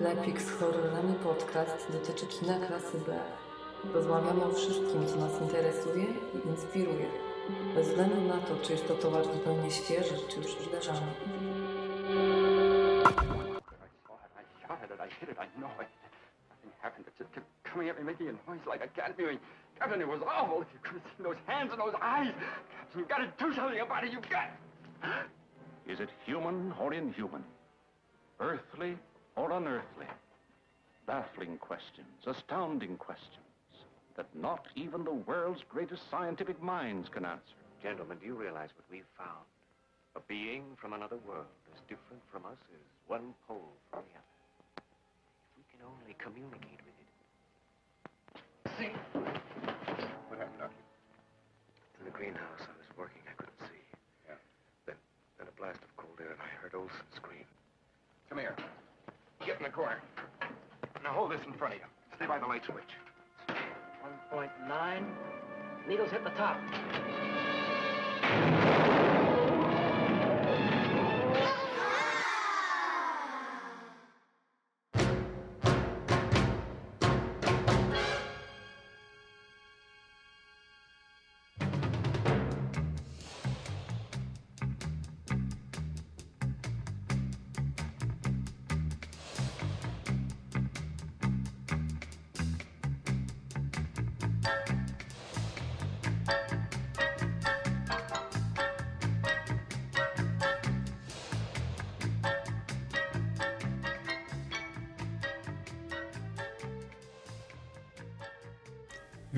Klepik z horrorami podcast dotyczy kina klasy B. Rozmawiamy o wszystkim, co nas interesuje i inspiruje. Bez względu na to, czy jest to towar zupełnie świeży, czy już kept coming making a noise like. Captain, it was awful. Is it human or inhuman? Earthly or unearthly? Baffling questions, astounding questions that not even the world's greatest scientific minds can answer. Gentlemen, do you realize what we've found? A being from another world, as different from us as one pole from the other. If we can only communicate with it. See? What happened out here? In the greenhouse, I was working, I couldn't see. Yeah. Then, then a blast of cold air, and I heard Olson scream. Come here. Get in the corner. Now hold this in front of you. Stay by the light switch. 1.9. Needles hit the top.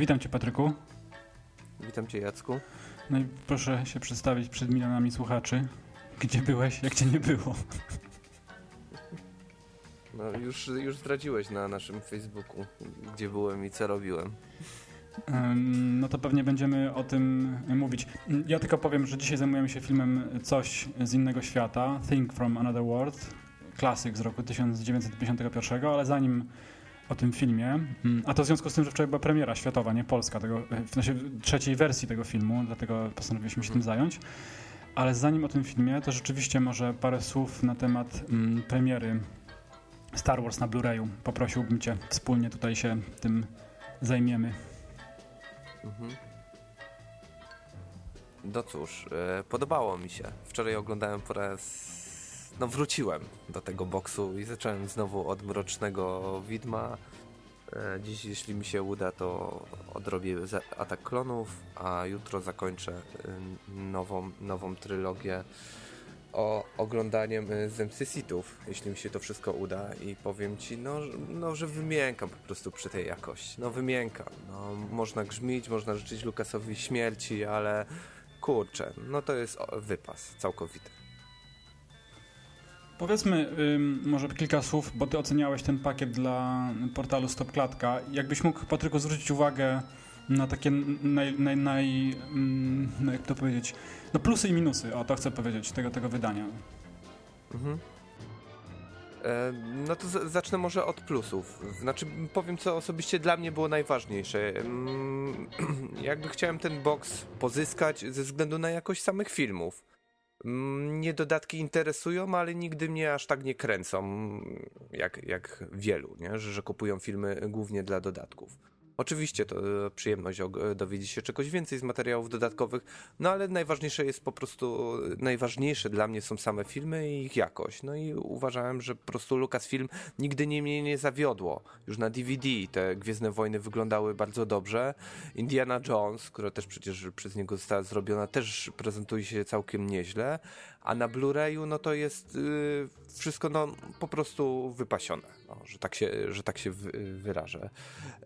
Witam Cię, Patryku. Witam Cię, Jacku. No i proszę się przedstawić przed milionami słuchaczy. Gdzie byłeś, jak Cię nie było? No, już, już zdradziłeś na naszym Facebooku, gdzie byłem i co robiłem. No to pewnie będziemy o tym mówić. Ja tylko powiem, że dzisiaj zajmujemy się filmem Coś z innego świata, Think from Another World, klasyk z roku 1951, ale zanim o tym filmie, mm, a to w związku z tym, że wczoraj była premiera światowa, nie polska, tego, w sensie trzeciej wersji tego filmu, dlatego postanowiliśmy się tym zająć. Ale zanim o tym filmie, to rzeczywiście może parę słów na temat mm, premiery Star Wars na Blu-rayu. Poprosiłbym Cię, wspólnie tutaj się tym zajmiemy. Mhm. No cóż, e, podobało mi się. Wczoraj oglądałem po raz... No wróciłem do tego boksu i zacząłem znowu od Mrocznego Widma. E, Dziś, jeśli mi się uda, to odrobię Atak Klonów, a jutro zakończę e, nową, nową trylogię o oglądaniem Zemsty Sithów, jeśli mi się to wszystko uda i powiem Ci, no, no że wymiękam po prostu przy tej jakości. No wymiękam. No, można grzmić, można życzyć Lukasowi śmierci, ale kurczę, no to jest wypas całkowity. Powiedzmy ym, może kilka słów, bo ty oceniałeś ten pakiet dla portalu Stopklatka. Jakbyś mógł, Patryku, zwrócić uwagę na takie naj, naj, naj ym, no jak to powiedzieć, no plusy i minusy, o to chcę powiedzieć, tego, tego wydania. Mhm. E, No to zacznę może od plusów. Znaczy, powiem, co osobiście dla mnie było najważniejsze. Mm, Jakby chciałem ten box pozyskać ze względu na jakość samych filmów. Mm, Mnie dodatki interesują, ale nigdy mnie aż tak nie kręcą, jak, jak wielu, nie? Że, że kupują filmy głównie dla dodatków. Oczywiście to e, przyjemność og- dowiedzieć się czegoś więcej z materiałów dodatkowych, no ale najważniejsze jest po prostu, najważniejsze dla mnie są same filmy i ich jakość. No i uważałem, że po prostu Lucasfilm nigdy nie mnie nie zawiodło. Już na DVD te Gwiezdne Wojny wyglądały bardzo dobrze. Indiana Jones, która też przecież przez niego została zrobiona, też prezentuje się całkiem nieźle. A na Blu-rayu no to jest yy, wszystko no po prostu wypasione, no, że tak się, że tak się wy, wyrażę.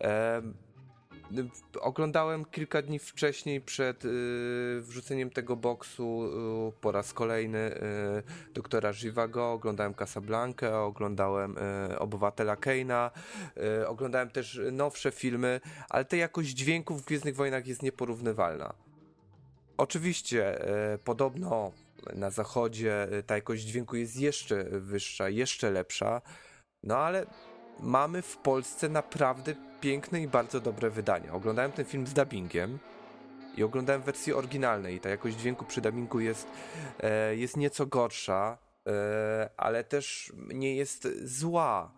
Y, Oglądałem kilka dni wcześniej przed y, wrzuceniem tego boksu y, po raz kolejny y, doktora Żywago, oglądałem Casablanca, oglądałem y, Obywatela Keina, y, oglądałem też nowsze filmy, ale ta jakość dźwięku w Gwiezdnych Wojnach jest nieporównywalna. Oczywiście, e, podobno na zachodzie e, ta jakość dźwięku jest jeszcze wyższa, jeszcze lepsza, no ale mamy w Polsce naprawdę piękne i bardzo dobre wydania. Oglądałem ten film z dubbingiem i oglądałem wersję oryginalnej i ta jakość dźwięku przy dubbingu jest, e, jest nieco gorsza, e, ale też nie jest zła.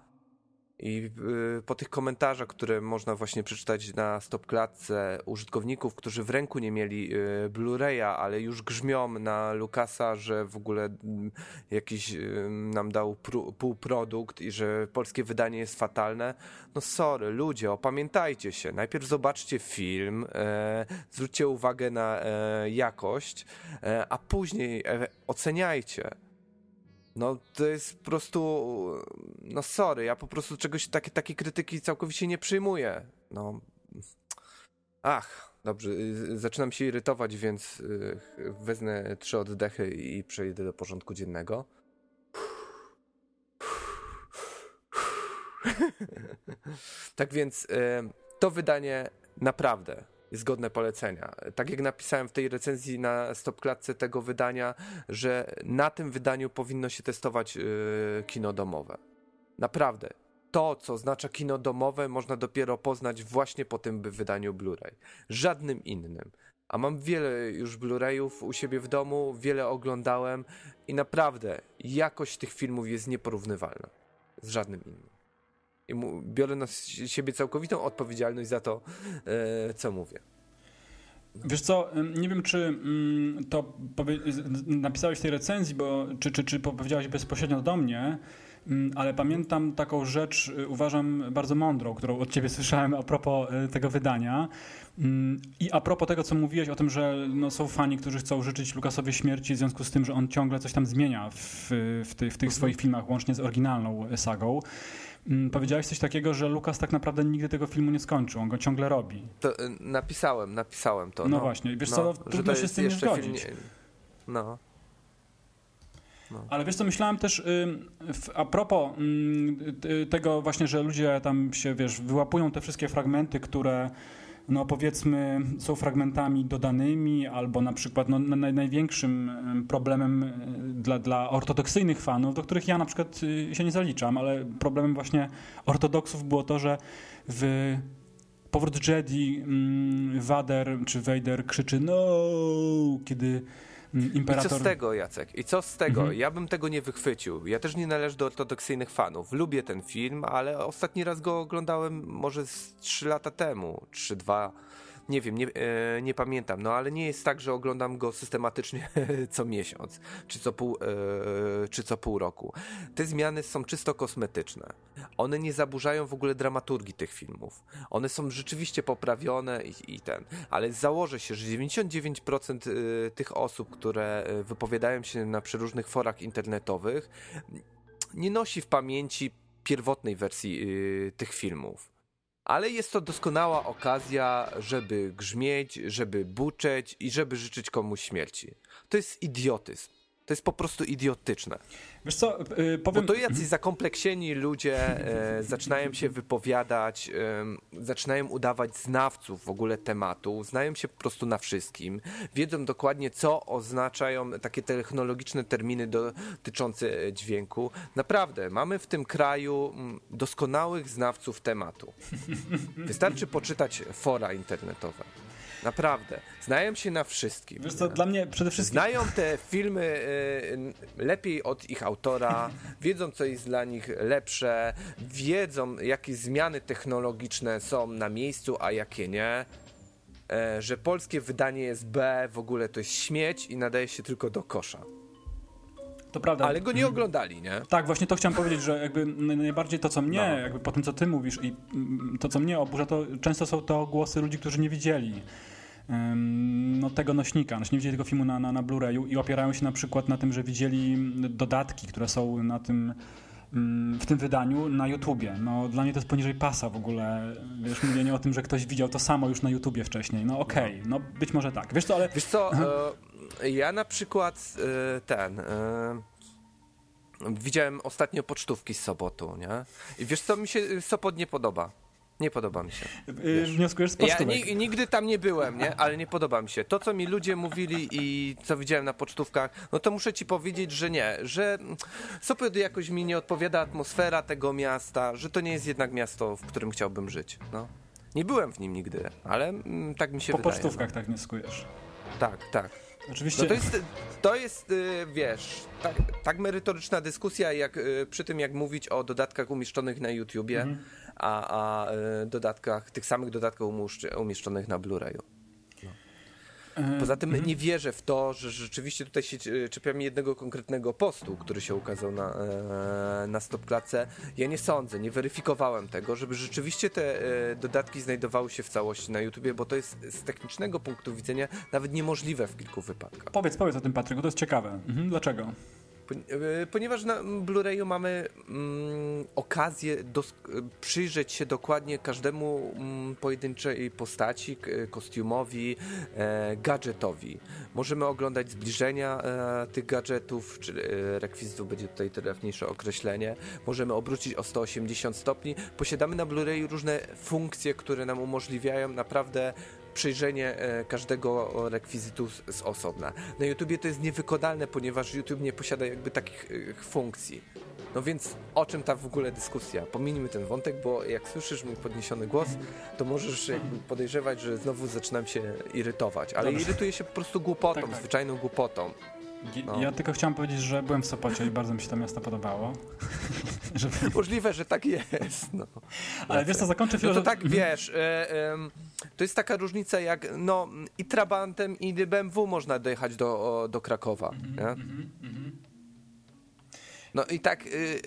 I y, po tych komentarzach, które można właśnie przeczytać na stopklatce użytkowników, którzy w ręku nie mieli y, Blu-raya, ale już grzmią na Lukasa, że w ogóle mm, jakiś y, nam dał półprodukt i że polskie wydanie jest fatalne. No sorry, ludzie, opamiętajcie się. Najpierw zobaczcie film, e, zwróćcie uwagę na e, jakość, e, a później oceniajcie. No to jest po prostu, no sorry, ja po prostu czegoś, takie, takie krytyki całkowicie nie przyjmuję. No, ach, dobrze, y, zaczynam się irytować, więc y, wezmę trzy oddechy i przejdę do porządku dziennego. tak więc y, to wydanie naprawdę jest godne polecenia. Tak jak napisałem w tej recenzji na stopklatce tego wydania, że na tym wydaniu powinno się testować yy, kino domowe. Naprawdę. To, co oznacza kino domowe, można dopiero poznać właśnie po tym wydaniu Blu-ray. Żadnym innym. A mam wiele już Blu-rayów u siebie w domu, wiele oglądałem i naprawdę jakość tych filmów jest nieporównywalna z żadnym innym. I biorę na siebie całkowitą odpowiedzialność za to, e, co mówię. Wiesz co, nie wiem, czy ym, to napisałeś w tej recenzji, bo, czy, czy, czy powiedziałeś bezpośrednio do mnie, ale pamiętam taką rzecz, y, uważam, bardzo mądrą, którą od ciebie słyszałem a propos y, tego wydania. Ym, I a propos tego, co mówiłeś o tym, że no, są fani, którzy chcą życzyć Lukasowi śmierci w związku z tym, że on ciągle coś tam zmienia w, w, ty, w tych swoich filmach, łącznie z oryginalną sagą. Ym, Powiedziałeś coś takiego, że Lukas tak naprawdę nigdy tego filmu nie skończył, on go ciągle robi. To, y, napisałem, napisałem to. No właśnie, wiesz co, że trudno się z tym nie jeszcze film zgodzić. No. Ale wiesz co, myślałem też a propos y, tego właśnie, że ludzie tam się, wiesz, wyłapują te wszystkie fragmenty, które no powiedzmy są fragmentami dodanymi, albo na przykład no, na- największym ym, problemem y, dla, dla ortodoksyjnych fanów, do których ja na przykład y, się nie zaliczam, ale problemem właśnie ortodoksów było to, że w Powrót Jedi Vader czy Vader krzyczy no, kiedy mm, I imperator... co z tego, Jacek? I co z tego? Mhm. Ja bym tego nie wychwycił. Ja też nie należę do ortodoksyjnych fanów. Lubię ten film, ale ostatni raz go oglądałem może z 3 lata temu, czy 2. Nie wiem, nie, e, nie pamiętam, no ale nie jest tak, że oglądam go systematycznie co miesiąc, czy co, pół, e, czy co pół roku. Te zmiany są czysto kosmetyczne. One nie zaburzają w ogóle dramaturgii tych filmów. One są rzeczywiście poprawione i, i ten, ale założę się, że 99% y, tych osób, które y, wypowiadają się na przeróżnych forach internetowych, nie nosi w pamięci pierwotnej wersji y, tych filmów. Ale jest to doskonała okazja, żeby grzmieć, żeby buczeć i żeby życzyć komuś śmierci. To jest idiotyzm. To jest po prostu idiotyczne. Wiesz co, y, Bo powiem... to jacyś zakompleksieni ludzie e, zaczynają się wypowiadać, em, zaczynają udawać znawców w ogóle tematu, znają się po prostu na wszystkim, wiedzą dokładnie, co oznaczają takie technologiczne terminy dotyczące e, dźwięku. Naprawdę, mamy w tym kraju mm, doskonałych znawców tematu. Wystarczy poczytać fora internetowe. Naprawdę. Znają się na wszystkim. Wiesz co, dla mnie przede wszystkim... Znają te filmy y, lepiej od ich autora, wiedzą, co jest dla nich lepsze, wiedzą, jakie zmiany technologiczne są na miejscu, a jakie nie. E, że polskie wydanie jest B, w ogóle to jest śmieć i nadaje się tylko do kosza. To prawda. Ale go nie oglądali, nie? Tak, właśnie to chciałem powiedzieć, że jakby najbardziej to, co mnie, No. jakby po tym, co ty mówisz i mm, to, co mnie oburza, to często są to głosy ludzi, którzy nie widzieli no, tego nośnika, znaczy nie widzieli tego filmu na, na, na Blu-rayu i opierają się na przykład na tym, że widzieli mm, dodatki, które są na tym mm, w tym wydaniu na YouTubie. No, dla mnie to jest poniżej pasa w ogóle, wiesz, mówienie o tym, że ktoś widział to samo już na YouTubie wcześniej. No okej, no być może tak. Wiesz co, ale Wiesz co, e, ja na przykład e, ten... E, widziałem ostatnio pocztówki z Sobotu, nie? I wiesz co, mi się Sopot nie podoba. Nie podoba mi się. y, wnioskujesz z Ja pocztówek. ni- nigdy tam nie byłem, nie? Ale nie podoba mi się. To, co mi ludzie mówili i co widziałem na pocztówkach, no to muszę ci powiedzieć, że nie, że Sopot jakoś mi nie odpowiada atmosfera tego miasta, że to nie jest jednak miasto, w którym chciałbym żyć, no. Nie byłem w nim nigdy, ale mm, tak mi się Po wydaje. pocztówkach tak wnioskujesz. No. Tak, tak. Oczywiście. No to jest, to jest y, wiesz, tak, tak merytoryczna dyskusja, jak y, przy tym, jak mówić o dodatkach umieszczonych na YouTubie, Mhm. a, a y, dodatkach, tych samych dodatkach umieszczonych na Blu-rayu. E, Poza tym nie wierzę w to, że rzeczywiście tutaj się e, czepiamy jednego konkretnego postu, który się ukazał na, e, na stopklatce. Ja nie sądzę, nie weryfikowałem tego, żeby rzeczywiście te dodatki znajdowały się w całości na YouTubie, bo to jest z technicznego punktu widzenia nawet niemożliwe w kilku wypadkach. Powiedz, powiedz o tym, Patryku, to jest ciekawe. Mhm, dlaczego? E, Ponieważ na Blu-rayu mamy mm, okazję e, przyjrzeć się dokładnie każdemu mm, pojedynczej postaci, kostiumowi, e, gadżetowi. Możemy oglądać zbliżenia e, tych gadżetów, czy e, rekwizytów będzie tutaj trafniejsze określenie. Możemy obrócić o 180 stopni. Posiadamy na Blu-rayu różne funkcje, które nam umożliwiają naprawdę przyjrzenie e, każdego rekwizytu z, z osobna. Na YouTubie to jest niewykonalne, ponieważ YouTube nie posiada jakby takich e, funkcji. No więc o czym ta w ogóle dyskusja? Pominijmy ten wątek, bo jak słyszysz mój podniesiony głos, to możesz jakby podejrzewać, że znowu zaczynam się irytować. Ale Dobrze. irytuję się po prostu głupotą, Tak, tak. zwyczajną głupotą. No. Ja tylko chciałem powiedzieć, że byłem w Sopocie i bardzo mi się to miasto podobało. Żeby... Możliwe, że tak jest. No. Ale wiesz co, zakończę No to tak, wiesz, e, em, to jest taka różnica jak, no, i Trabantem i BMW można dojechać do, do Krakowa, nie? No i tak, y, y,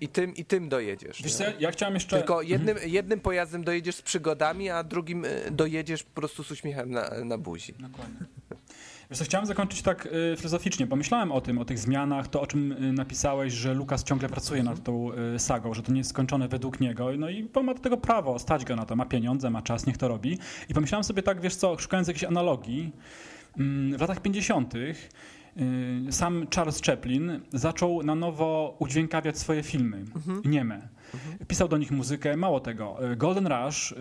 i tym, i tym dojedziesz. Wiesz co, ja chciałem jeszcze... Tylko jednym, jednym pojazdem dojedziesz z przygodami, a drugim y, dojedziesz po prostu z uśmiechem na, na buzi. Dokładnie. Wiesz co, chciałem zakończyć tak y, filozoficznie. Pomyślałem o tym, o tych zmianach, to o czym y, napisałeś, że Lukas ciągle pracuje nad tą y, sagą, że to nie jest skończone według niego. No i bo ma do tego prawo, stać go na to, ma pieniądze, ma czas, niech to robi. I pomyślałem sobie tak, wiesz co, szukając jakiejś analogii, mm, w latach 50. y, sam Charles Chaplin zaczął na nowo udźwiękawiać swoje filmy nieme. Pisał do nich muzykę, mało tego. y, Golden Rush, y,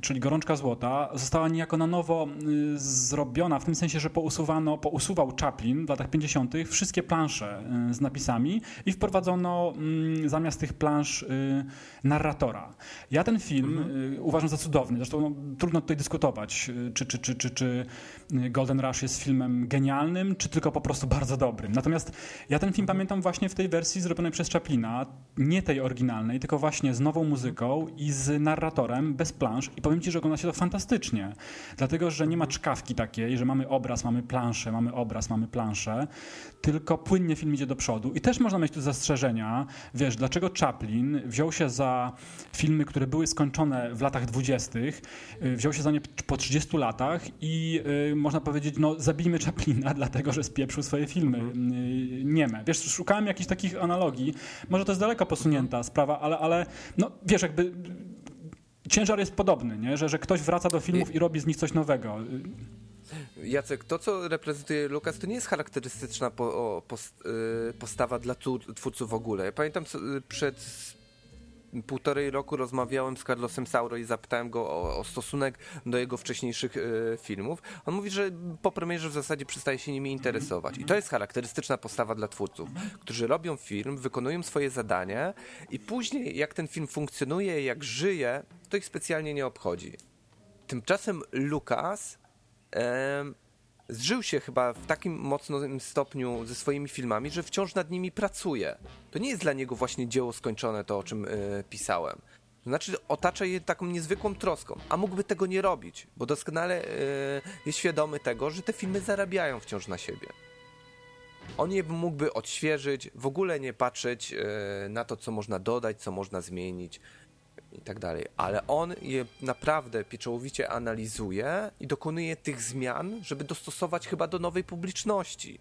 czyli Gorączka Złota, została niejako na nowo y, zrobiona, w tym sensie, że pousuwano, pousuwał Chaplin w latach 50. wszystkie plansze z napisami i wprowadzono mm, zamiast tych plansz narratora. Ja ten film y, uważam za cudowny, zresztą no, trudno tutaj dyskutować, czy, czy, czy, czy, czy Golden Rush jest filmem genialnym, czy tylko po prostu bardzo dobrym. Natomiast ja ten film pamiętam właśnie w tej wersji zrobionej przez Chaplina, nie tej oryginalnej, tylko właśnie z nową muzyką i z narratorem, bez plansz. I powiem Ci, że ogląda się to fantastycznie, dlatego, że nie ma czkawki takiej, że mamy obraz, mamy planszę, mamy obraz, mamy planszę, tylko płynnie film idzie do przodu. I też można mieć tu zastrzeżenia, wiesz, dlaczego Chaplin wziął się za filmy, które były skończone w latach dwudziestych, y, wziął się za nie po 30 latach i y, można powiedzieć, no zabijmy Chaplina, dlatego, że spieprzył swoje filmy y, nieme. Wiesz, szukałem jakichś takich analogii, może to jest daleko posunięta sprawa, ale, ale no wiesz, jakby ciężar jest podobny, nie? Że, że ktoś wraca do filmów i robi z nich coś nowego. Jacek, to co reprezentuje Lukas, to nie jest charakterystyczna po, o, post, y, postawa dla twórców w ogóle. Ja pamiętam co, y, przed półtorej roku rozmawiałem z Carlosem Sauro i zapytałem go o, o stosunek do jego wcześniejszych y, filmów. On mówi, że po premierze w zasadzie przestaje się nimi interesować. I to jest charakterystyczna postawa dla twórców, którzy robią film, wykonują swoje zadanie i później jak ten film funkcjonuje, jak żyje, to ich specjalnie nie obchodzi. Tymczasem Lukas em, zżył się chyba w takim mocnym stopniu ze swoimi filmami, że wciąż nad nimi pracuje. To nie jest dla niego właśnie dzieło skończone, to o czym e, pisałem. Znaczy otacza je taką niezwykłą troską, a mógłby tego nie robić, bo doskonale e, jest świadomy tego, że te filmy zarabiają wciąż na siebie. On je mógłby odświeżyć, w ogóle nie patrzeć e, na to, co można dodać, co można zmienić i tak dalej. Ale on je naprawdę pieczołowicie analizuje i dokonuje tych zmian, żeby dostosować chyba do nowej publiczności.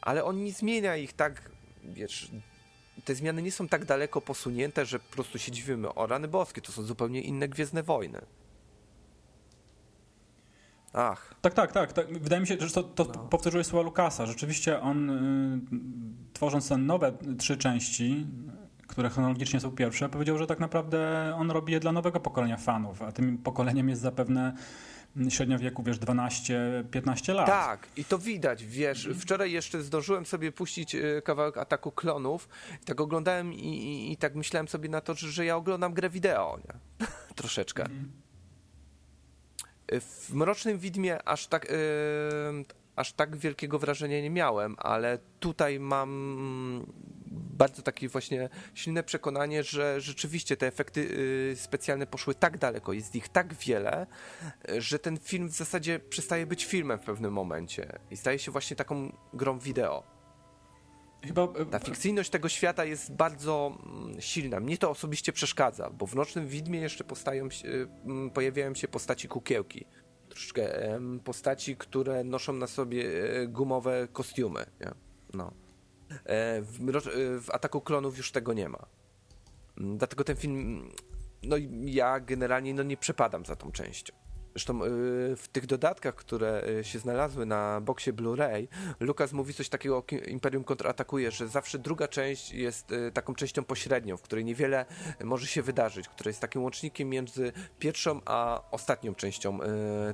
Ale on nie zmienia ich tak, wiesz, te zmiany nie są tak daleko posunięte, że po prostu się dziwimy. O rany boskie, to są zupełnie inne Gwiezdne Wojny. Ach, Tak, tak, tak, tak. Wydaje mi się, że to, to powtórzyłeś słowa Lukasa. Rzeczywiście on, y, tworząc te nowe trzy części, które chronologicznie są pierwsze, powiedział, że tak naprawdę on robi je dla nowego pokolenia fanów, a tym pokoleniem jest zapewne średnia wieku, wiesz, 12-15 lat. tak, i to widać, wiesz. Wczoraj jeszcze zdążyłem sobie puścić e, kawałek Ataku Klonów. Tak oglądałem i, i, i tak myślałem sobie na to, że, że ja oglądam grę wideo, nie? Troszeczkę. W Mrocznym Widmie aż tak, yy, aż tak wielkiego wrażenia nie miałem, ale tutaj mam bardzo takie właśnie silne przekonanie, że rzeczywiście te efekty yy, specjalne poszły tak daleko, jest ich tak wiele, że ten film w zasadzie przestaje być filmem w pewnym momencie i staje się właśnie taką grą wideo. Chyba e, Ta fikcyjność tego świata jest bardzo mm, silna. Mnie to osobiście przeszkadza, bo w Nocnym Widmie jeszcze powstają, się- mm, pojawiają się postaci kukiełki. Troszeczkę postaci, które noszą na sobie e, gumowe kostiumy. Nie? No. E, W, e, w Ataku Klonów już tego nie ma. Mm, Dlatego ten film, no ja generalnie no, nie przepadam za tą częścią. Zresztą y, w tych dodatkach, które się znalazły na boksie Blu-ray, Lukas mówi coś takiego o Imperium kontratakuje, że zawsze druga część jest taką częścią pośrednią, w której niewiele może się wydarzyć, która jest takim łącznikiem między pierwszą a ostatnią częścią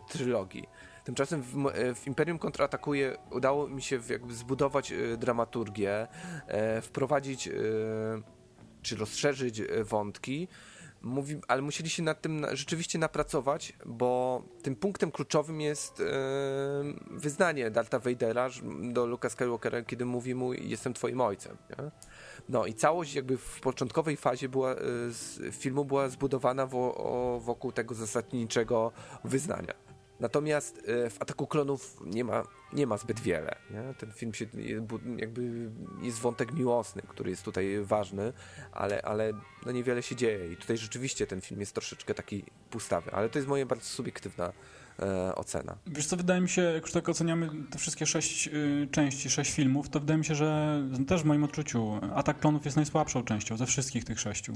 trylogii. Tymczasem w, m- w Imperium kontratakuje udało mi się jakby zbudować y, dramaturgię, e, wprowadzić czy rozszerzyć e, wątki. Mówi, ale musieli się nad tym rzeczywiście napracować, bo tym punktem kluczowym jest e, wyznanie Darta Vadera do Luka Skywalkera, kiedy mówi mu jestem twoim ojcem. Nie? No i całość jakby w początkowej fazie była, e, filmu była zbudowana wo, wokół tego zasadniczego wyznania. Natomiast e, w Ataku Klonów nie ma, nie ma zbyt wiele. Nie? Ten film się jakby jest wątek miłosny, który jest tutaj ważny, ale, ale no niewiele się dzieje i tutaj rzeczywiście ten film jest troszeczkę taki pustawy, ale to jest moja bardzo subiektywna e, ocena. Wiesz co, wydaje mi się, jak już tak oceniamy te wszystkie sześć y, części, sześć filmów, to wydaje mi się, że też w moim odczuciu Atak Klonów jest najsłabszą częścią ze wszystkich tych sześciu.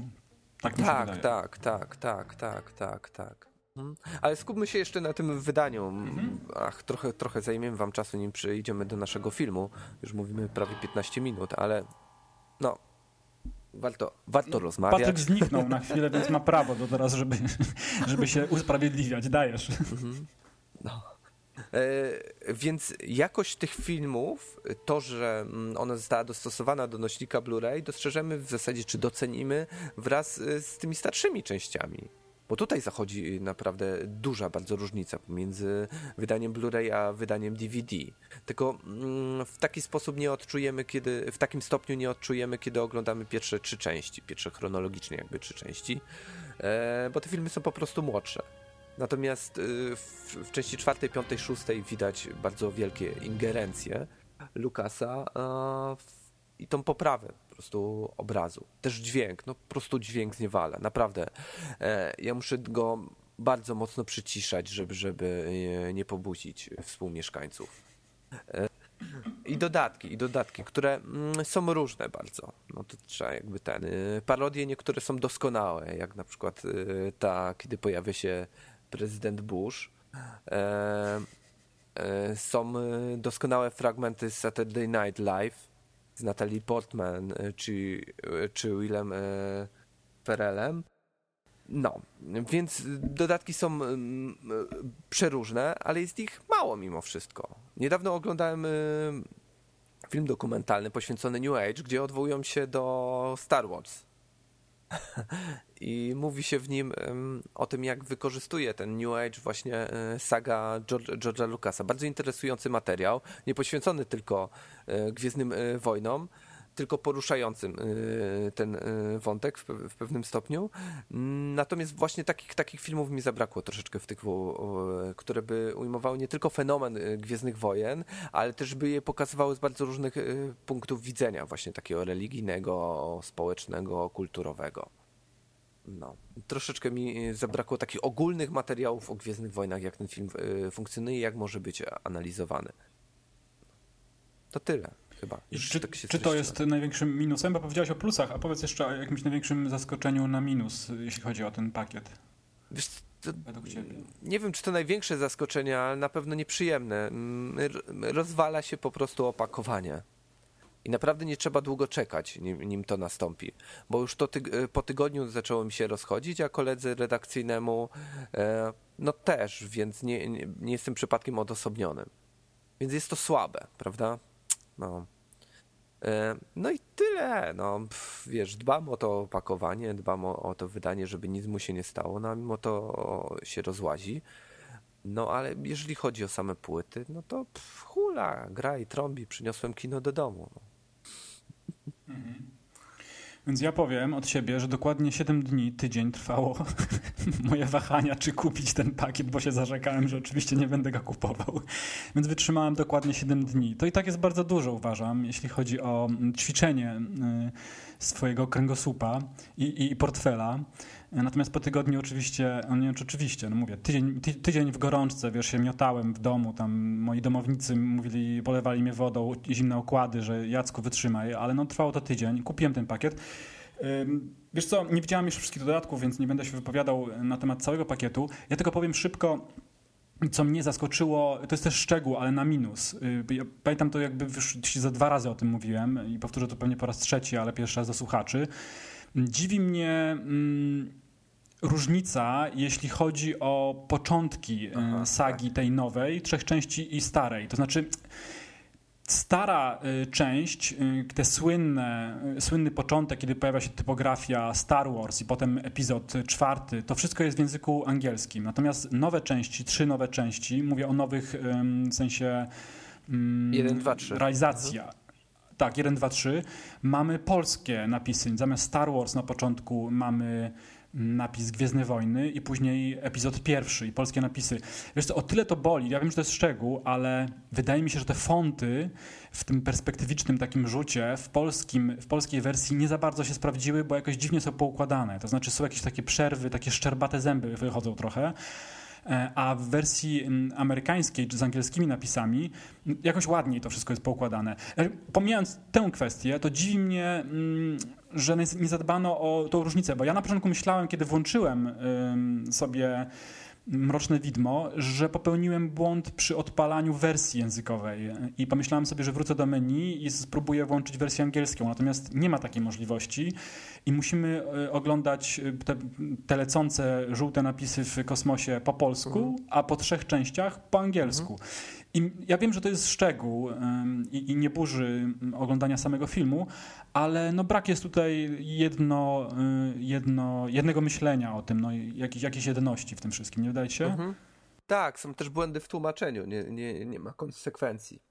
Tak Tak, wydaje. tak, tak, tak, tak, tak, tak. Mhm. Ale skupmy się jeszcze na tym wydaniu. Mhm. Ach, trochę, trochę zajmiemy wam czasu, nim przejdziemy do naszego filmu. Już mówimy prawie 15 minut, ale no, warto, warto rozmawiać. Patryk zniknął na chwilę, więc ma prawo do teraz, żeby, żeby się usprawiedliwiać. Dajesz. E, więc jakość tych filmów, to, że mm, ona została dostosowana do nośnika Blu-ray, dostrzeżemy w zasadzie, czy docenimy wraz e, z tymi starszymi częściami. Bo tutaj zachodzi naprawdę duża bardzo różnica pomiędzy wydaniem Blu-ray a wydaniem DVD. Tylko mm, w taki sposób nie odczujemy, kiedy, w takim stopniu nie odczujemy, kiedy oglądamy pierwsze trzy części, pierwsze chronologicznie jakby trzy części, e, bo te filmy są po prostu młodsze. Natomiast y, w, w części czwartej, piątej, szóstej widać bardzo wielkie ingerencje Lukasa i tą poprawę po prostu obrazu. Też dźwięk, no po prostu dźwięk zniewala, naprawdę. E, ja muszę go bardzo mocno przyciszać, żeby, żeby e, nie pobudzić współmieszkańców. E, I dodatki, i dodatki, które mm, są różne bardzo. No to trzeba jakby ten. Parodie niektóre są doskonałe, jak na przykład ta, kiedy pojawia się prezydent Bush. Są doskonałe fragmenty Saturday Night Live z Natalie Portman y, czy, y, czy Willem y, Ferrellem. No, więc dodatki są mm, przeróżne, ale jest ich mało mimo wszystko. Niedawno oglądałem film dokumentalny poświęcony New Age, gdzie odwołują się do Star Wars. I mówi się w nim o tym, jak wykorzystuje ten New Age właśnie e, saga George- George'a Lucasa. Bardzo interesujący materiał, nie poświęcony tylko e, Gwiezdnym e, Wojnom, tylko poruszającym e, ten e, wątek w, pe- w pewnym stopniu. Mm, Natomiast właśnie takich, takich filmów mi zabrakło troszeczkę w tych, które by ujmowały nie tylko fenomen e, Gwiezdnych Wojen, ale też by je pokazywały z bardzo różnych punktów widzenia, właśnie takiego religijnego, społecznego, kulturowego. No, troszeczkę mi y, zabrakło takich ogólnych materiałów o Gwiezdnych Wojnach, jak ten film y, funkcjonuje jak może być analizowany. To tyle chyba. Już czy, tak czy to jest największym minusem? Bo powiedziałeś o plusach, a powiedz jeszcze o jakimś największym zaskoczeniu na minus, jeśli chodzi o ten pakiet, Wiesz, to, według ciebie. nie wiem, czy to największe zaskoczenie, ale na pewno nieprzyjemne. Rozwala się po prostu opakowanie. I naprawdę nie trzeba długo czekać, nim, nim to nastąpi. Bo już to tyg- po tygodniu zaczęło mi się rozchodzić, a koledzy redakcyjnemu e, no też, więc nie, nie, nie jestem przypadkiem odosobnionym. Więc jest to słabe, prawda? No. E, No i tyle. No, wiesz, dbam o to opakowanie, dbam o, o to wydanie, żeby nic mu się nie stało, no a mimo to się rozłazi. No ale jeżeli chodzi o same płyty, no to pff, hula, gra i trąbi, przyniosłem kino do domu. No. Więc ja powiem od siebie, że dokładnie 7 dni, tydzień trwało moje wahania, czy kupić ten pakiet, bo się zarzekałem, że oczywiście nie będę go kupował. Więc wytrzymałem dokładnie 7 dni. To i tak jest bardzo dużo, uważam, jeśli chodzi o mm, ćwiczenie y, swojego kręgosłupa i, i portfela. Natomiast po tygodniu oczywiście, no nie oczywiście, no mówię, tydzień, ty, tydzień w gorączce, wiesz, się miotałem w domu, tam moi domownicy mówili, polewali mnie wodą, zimne okłady, że Jacku wytrzymaj, ale no trwało to tydzień, kupiłem ten pakiet. Wiesz co, nie widziałem jeszcze wszystkich dodatków, więc nie będę się wypowiadał na temat całego pakietu. Ja tylko powiem szybko, co mnie zaskoczyło, to jest też szczegół, ale na minus. Ja pamiętam to jakby już za dwa razy o tym mówiłem i powtórzę to pewnie po raz trzeci, ale pierwszy raz do słuchaczy. Dziwi mnie mm, różnica, jeśli chodzi o początki y, Aha, sagi tak. tej nowej, trzech części i starej. To znaczy stara y, część, y, te słynne, słynny początek, kiedy pojawia się typografia Star Wars i potem epizod czwarty, to wszystko jest w języku angielskim. Natomiast nowe części, trzy nowe części, mówię o nowych w sensie 1, 2, 3. realizacja. Mhm. Tak, 1, 2, 3. Mamy polskie napisy. Zamiast Star Wars na początku mamy napis Gwiezdne Wojny i później epizod pierwszy i polskie napisy. Wiesz co, o tyle to boli, ja wiem, że to jest szczegół, ale wydaje mi się, że te fonty w tym perspektywicznym takim rzucie w, polskim, w polskiej wersji nie za bardzo się sprawdziły, bo jakoś dziwnie są poukładane. To znaczy są jakieś takie przerwy, takie szczerbate zęby wychodzą trochę. E, a w wersji amerykańskiej, czy z angielskimi napisami, jakoś ładniej to wszystko jest poukładane. E, pomijając tę kwestię, to dziwi mnie, że nie zadbano o tą różnicę, bo ja na początku myślałem, kiedy włączyłem sobie Mroczne Widmo, że popełniłem błąd przy odpalaniu wersji językowej i pomyślałem sobie, że wrócę do menu i spróbuję włączyć wersję angielską, natomiast nie ma takiej możliwości i musimy e, oglądać e, te, te lecące żółte napisy w kosmosie po polsku, mhm. a po trzech częściach po angielsku. Mhm. I ja wiem, że to jest szczegół i, i, nie burzy oglądania samego filmu, ale no brak jest tutaj jedno, y, jedno, jednego myślenia o tym, no, jakiejś, jakiejś jedności w tym wszystkim, nie wydaje się? Mhm. Tak, są też błędy w tłumaczeniu, nie, nie, nie ma konsekwencji.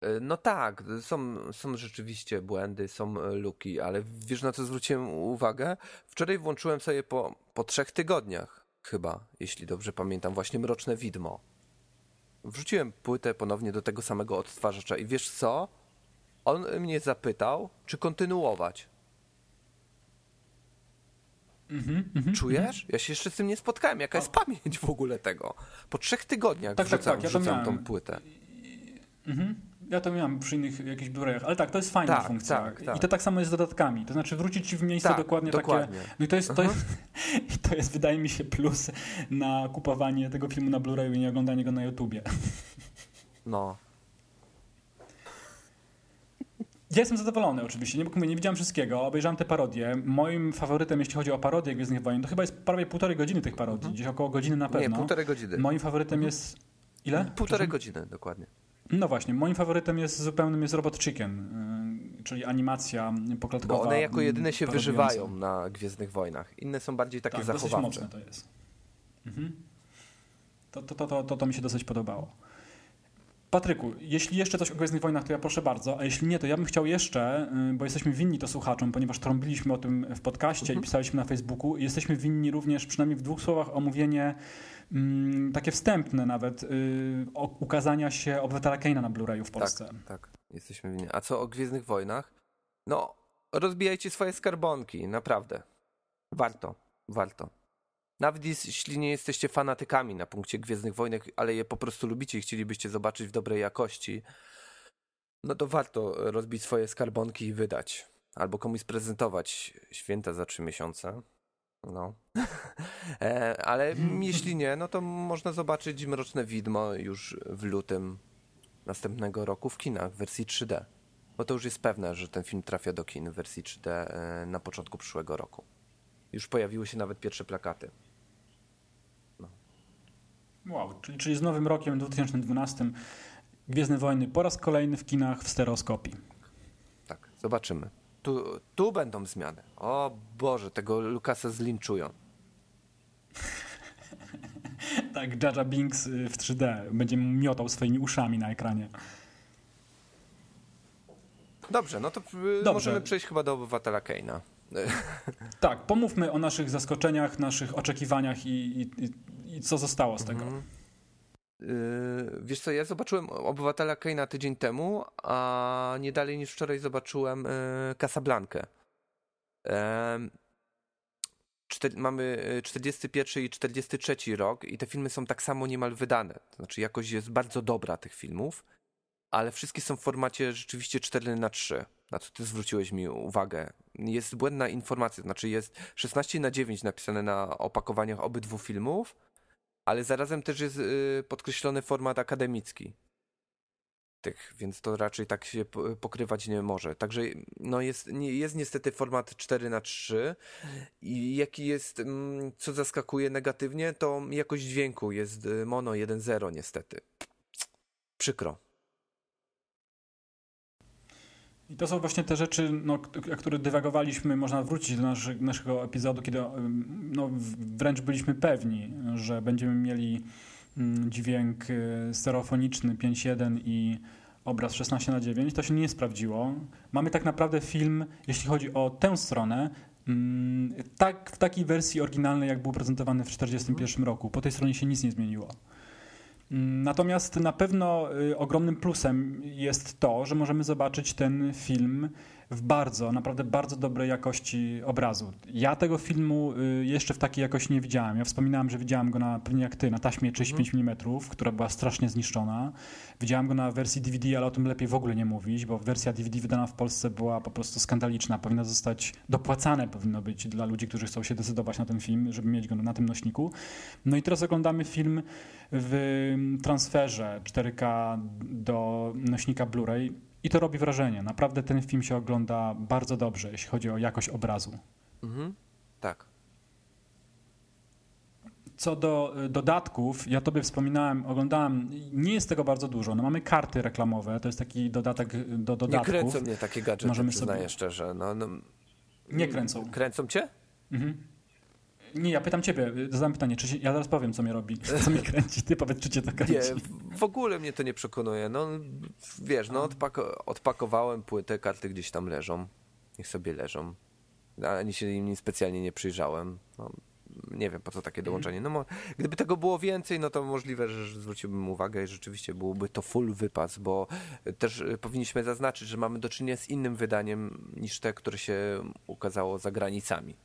E, no tak, są, są rzeczywiście błędy, są e, luki, ale wiesz na co zwróciłem uwagę? Wczoraj włączyłem sobie po, po trzech tygodniach, chyba, jeśli dobrze pamiętam, właśnie Mroczne Widmo. Wrzuciłem płytę ponownie do tego samego odtwarzacza i wiesz co? On mnie zapytał, czy kontynuować. Mm -hmm, Czujesz? Ja się jeszcze z tym nie spotkałem. Jaka jest pamięć w ogóle tego? Po trzech tygodniach tak, wrzucam, tak, tak. Ja wrzucam tą płytę. Mhm. Ja to miałem przy innych jakichś blu ale tak, to jest fajna tak, funkcja. Tak, tak. I to tak samo jest z dodatkami. To znaczy wrócić ci w miejsce tak, dokładnie, dokładnie, takie. No i to jest, to, jest, to jest, wydaje mi się, plus na kupowanie tego filmu na Blu-rayu i nie oglądanie go na YouTubie. No. Ja jestem zadowolony oczywiście, nie, bo nie widziałem wszystkiego, obejrzałem te parodie. Moim faworytem, jeśli chodzi o parodię Gwiezdnych Wojen, to chyba jest prawie półtorej godziny tych parodii, mhm. gdzieś około godziny na pewno. Nie, półtorej godziny. Moim faworytem mhm. jest... Ile? Półtorej godziny, dokładnie. No właśnie, moim faworytem jest zupełnym jest Robot Chicken, y, czyli animacja poklatkowa. Bo one jako jedyne się wyżywają na Gwiezdnych Wojnach. Inne są bardziej takie tak, zachowawcze. dosyć mocne to jest. Mhm. To, to, to, to, to mi się dosyć podobało. Patryku, jeśli jeszcze coś o Gwiezdnych Wojnach, to ja proszę bardzo, a jeśli nie, to ja bym chciał jeszcze, y, bo jesteśmy winni to słuchaczom, ponieważ trąbiliśmy o tym w podcaście mhm. i pisaliśmy na Facebooku, jesteśmy winni również przynajmniej w dwóch słowach omówienie takie wstępne nawet y, ukazania się Obywatela Keina na Blu-rayu w Polsce. Tak, tak, jesteśmy winni. A co o Gwiezdnych Wojnach? No, rozbijajcie swoje skarbonki, naprawdę. Warto, warto. Nawet jeśli nie jesteście fanatykami na punkcie Gwiezdnych Wojnek, ale je po prostu lubicie i chcielibyście zobaczyć w dobrej jakości, no to warto rozbić swoje skarbonki i wydać. Albo komuś prezentować święta za trzy miesiące. No. e, ale jeśli nie, no to można zobaczyć Mroczne Widmo już w lutym następnego roku w kinach w wersji 3D. Bo to już jest pewne, że ten film trafia do kin w wersji 3D e, na początku przyszłego roku. Już pojawiły się nawet pierwsze plakaty. No. Wow, czyli, czyli z nowym rokiem 2012 Gwiezdne Wojny po raz kolejny w kinach w stereoskopii. Tak, zobaczymy. Tu, tu będą zmiany. O Boże, tego Lukasa zlinczują. tak, Jaja Binks y, w 3D. Będzie miotał swoimi uszami na ekranie. Dobrze, no to y, Dobrze. możemy przejść chyba do obywatela Keina. Tak, pomówmy o naszych zaskoczeniach, naszych oczekiwaniach i, i, i, i co zostało z tego. Mhm. Yy, wiesz co, ja zobaczyłem Obywatela Keina tydzień temu, a nie dalej niż wczoraj zobaczyłem yy, Casablankę. Mamy y, 41 i 43 rok i te filmy są tak samo niemal wydane. To znaczy jakość jest bardzo dobra tych filmów, ale wszystkie są w formacie rzeczywiście 4 na 3 na co ty zwróciłeś mi uwagę. Jest błędna informacja, to znaczy jest 16 na 9 napisane na opakowaniach obydwu filmów, ale zarazem też jest y, podkreślony format akademicki tych, więc to raczej tak się po- pokrywać nie może. Także no jest, jest niestety format 4 na 3 i jaki jest, mm, co zaskakuje negatywnie, to jakość dźwięku jest y, mono 1.0 niestety. Przykro. I to są właśnie te rzeczy, no, o które dywagowaliśmy, można wrócić do naszego epizodu, kiedy ym, no, wręcz byliśmy pewni, że będziemy mieli mm, dźwięk y, stereofoniczny 5.1 i obraz 16 na 9 To się nie sprawdziło. Mamy tak naprawdę film, jeśli chodzi o tę stronę, mm, tak w takiej wersji oryginalnej, jak był prezentowany w 1941 roku. Po tej stronie się nic nie zmieniło. Natomiast na pewno y, ogromnym plusem jest to, że możemy zobaczyć ten film w bardzo, naprawdę bardzo dobrej jakości obrazu. Ja tego filmu y, jeszcze w takiej jakości nie widziałem. Ja wspominałem, że widziałem go na, pewnie jak ty, na taśmie 35 mm, która była strasznie zniszczona. Widziałem go na wersji DVD, ale o tym lepiej w ogóle nie mówić, bo wersja DVD wydana w Polsce była po prostu skandaliczna. Powinna zostać dopłacane, powinno być dla ludzi, którzy chcą się decydować na ten film, żeby mieć go na tym nośniku. No i teraz oglądamy film w transferze 4K do nośnika Blu-ray i to robi wrażenie. Naprawdę ten film się ogląda bardzo dobrze, jeśli chodzi o jakość obrazu. Mhm. Tak. Co do y, dodatków, ja tobie wspominałem, oglądałem, nie jest tego bardzo dużo. No mamy karty reklamowe, to jest taki dodatek y, do Nie dodatków. kręcą mnie takie gadżety, Możemy przyznaję sobie- szczerze. No, no, Nie kręcą. Kręcą cię? Mhm. Nie, ja pytam ciebie, y, zadam pytanie, czy się, ja zaraz powiem, co mnie robi, co mnie kręci. Ty powiedz, czy cię to kręci. Nie, w- ogóle mnie to nie przekonuje. No wiesz, no odpako- odpakowałem płytę, karty gdzieś tam leżą. Niech sobie leżą. Ani się im specjalnie nie przyjrzałem. No, nie wiem po co takie dołączenie. No, gdyby tego było więcej, no to możliwe, że zwróciłbym uwagę i rzeczywiście byłoby to full wypas, bo też y, powinniśmy zaznaczyć, że mamy do czynienia z innym wydaniem niż te, które się ukazało za granicami.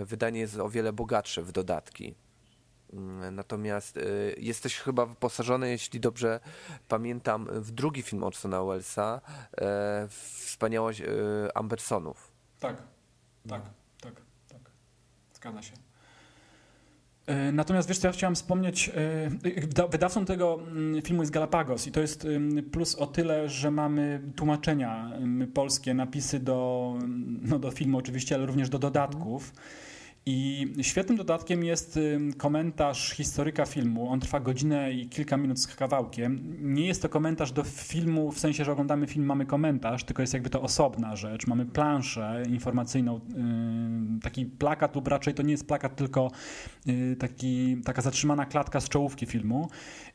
Y, Wydanie jest o wiele bogatsze w dodatki. Mm, Natomiast y, jesteś chyba wyposażony, jeśli dobrze pamiętam, w drugi film Orsona Wellesa, e, Wspaniałość e, Ambersonów. Tak, tak, tak, tak. Zgadza się. E, Natomiast wiesz co, ja chciałem wspomnieć, e, wyda- wydawcą tego mm, filmu jest Galapagos i to jest plus o tyle, że mamy tłumaczenia polskie, napisy do, no do filmu oczywiście, ale również do dodatków. I świetnym dodatkiem jest komentarz historyka filmu. On trwa godzinę i kilka minut z kawałkiem. Nie jest to komentarz do filmu, w sensie, że oglądamy film, mamy komentarz, tylko jest jakby to osobna rzecz. Mamy planszę informacyjną, taki plakat lub raczej to nie jest plakat, tylko y, taki, taka zatrzymana klatka z czołówki filmu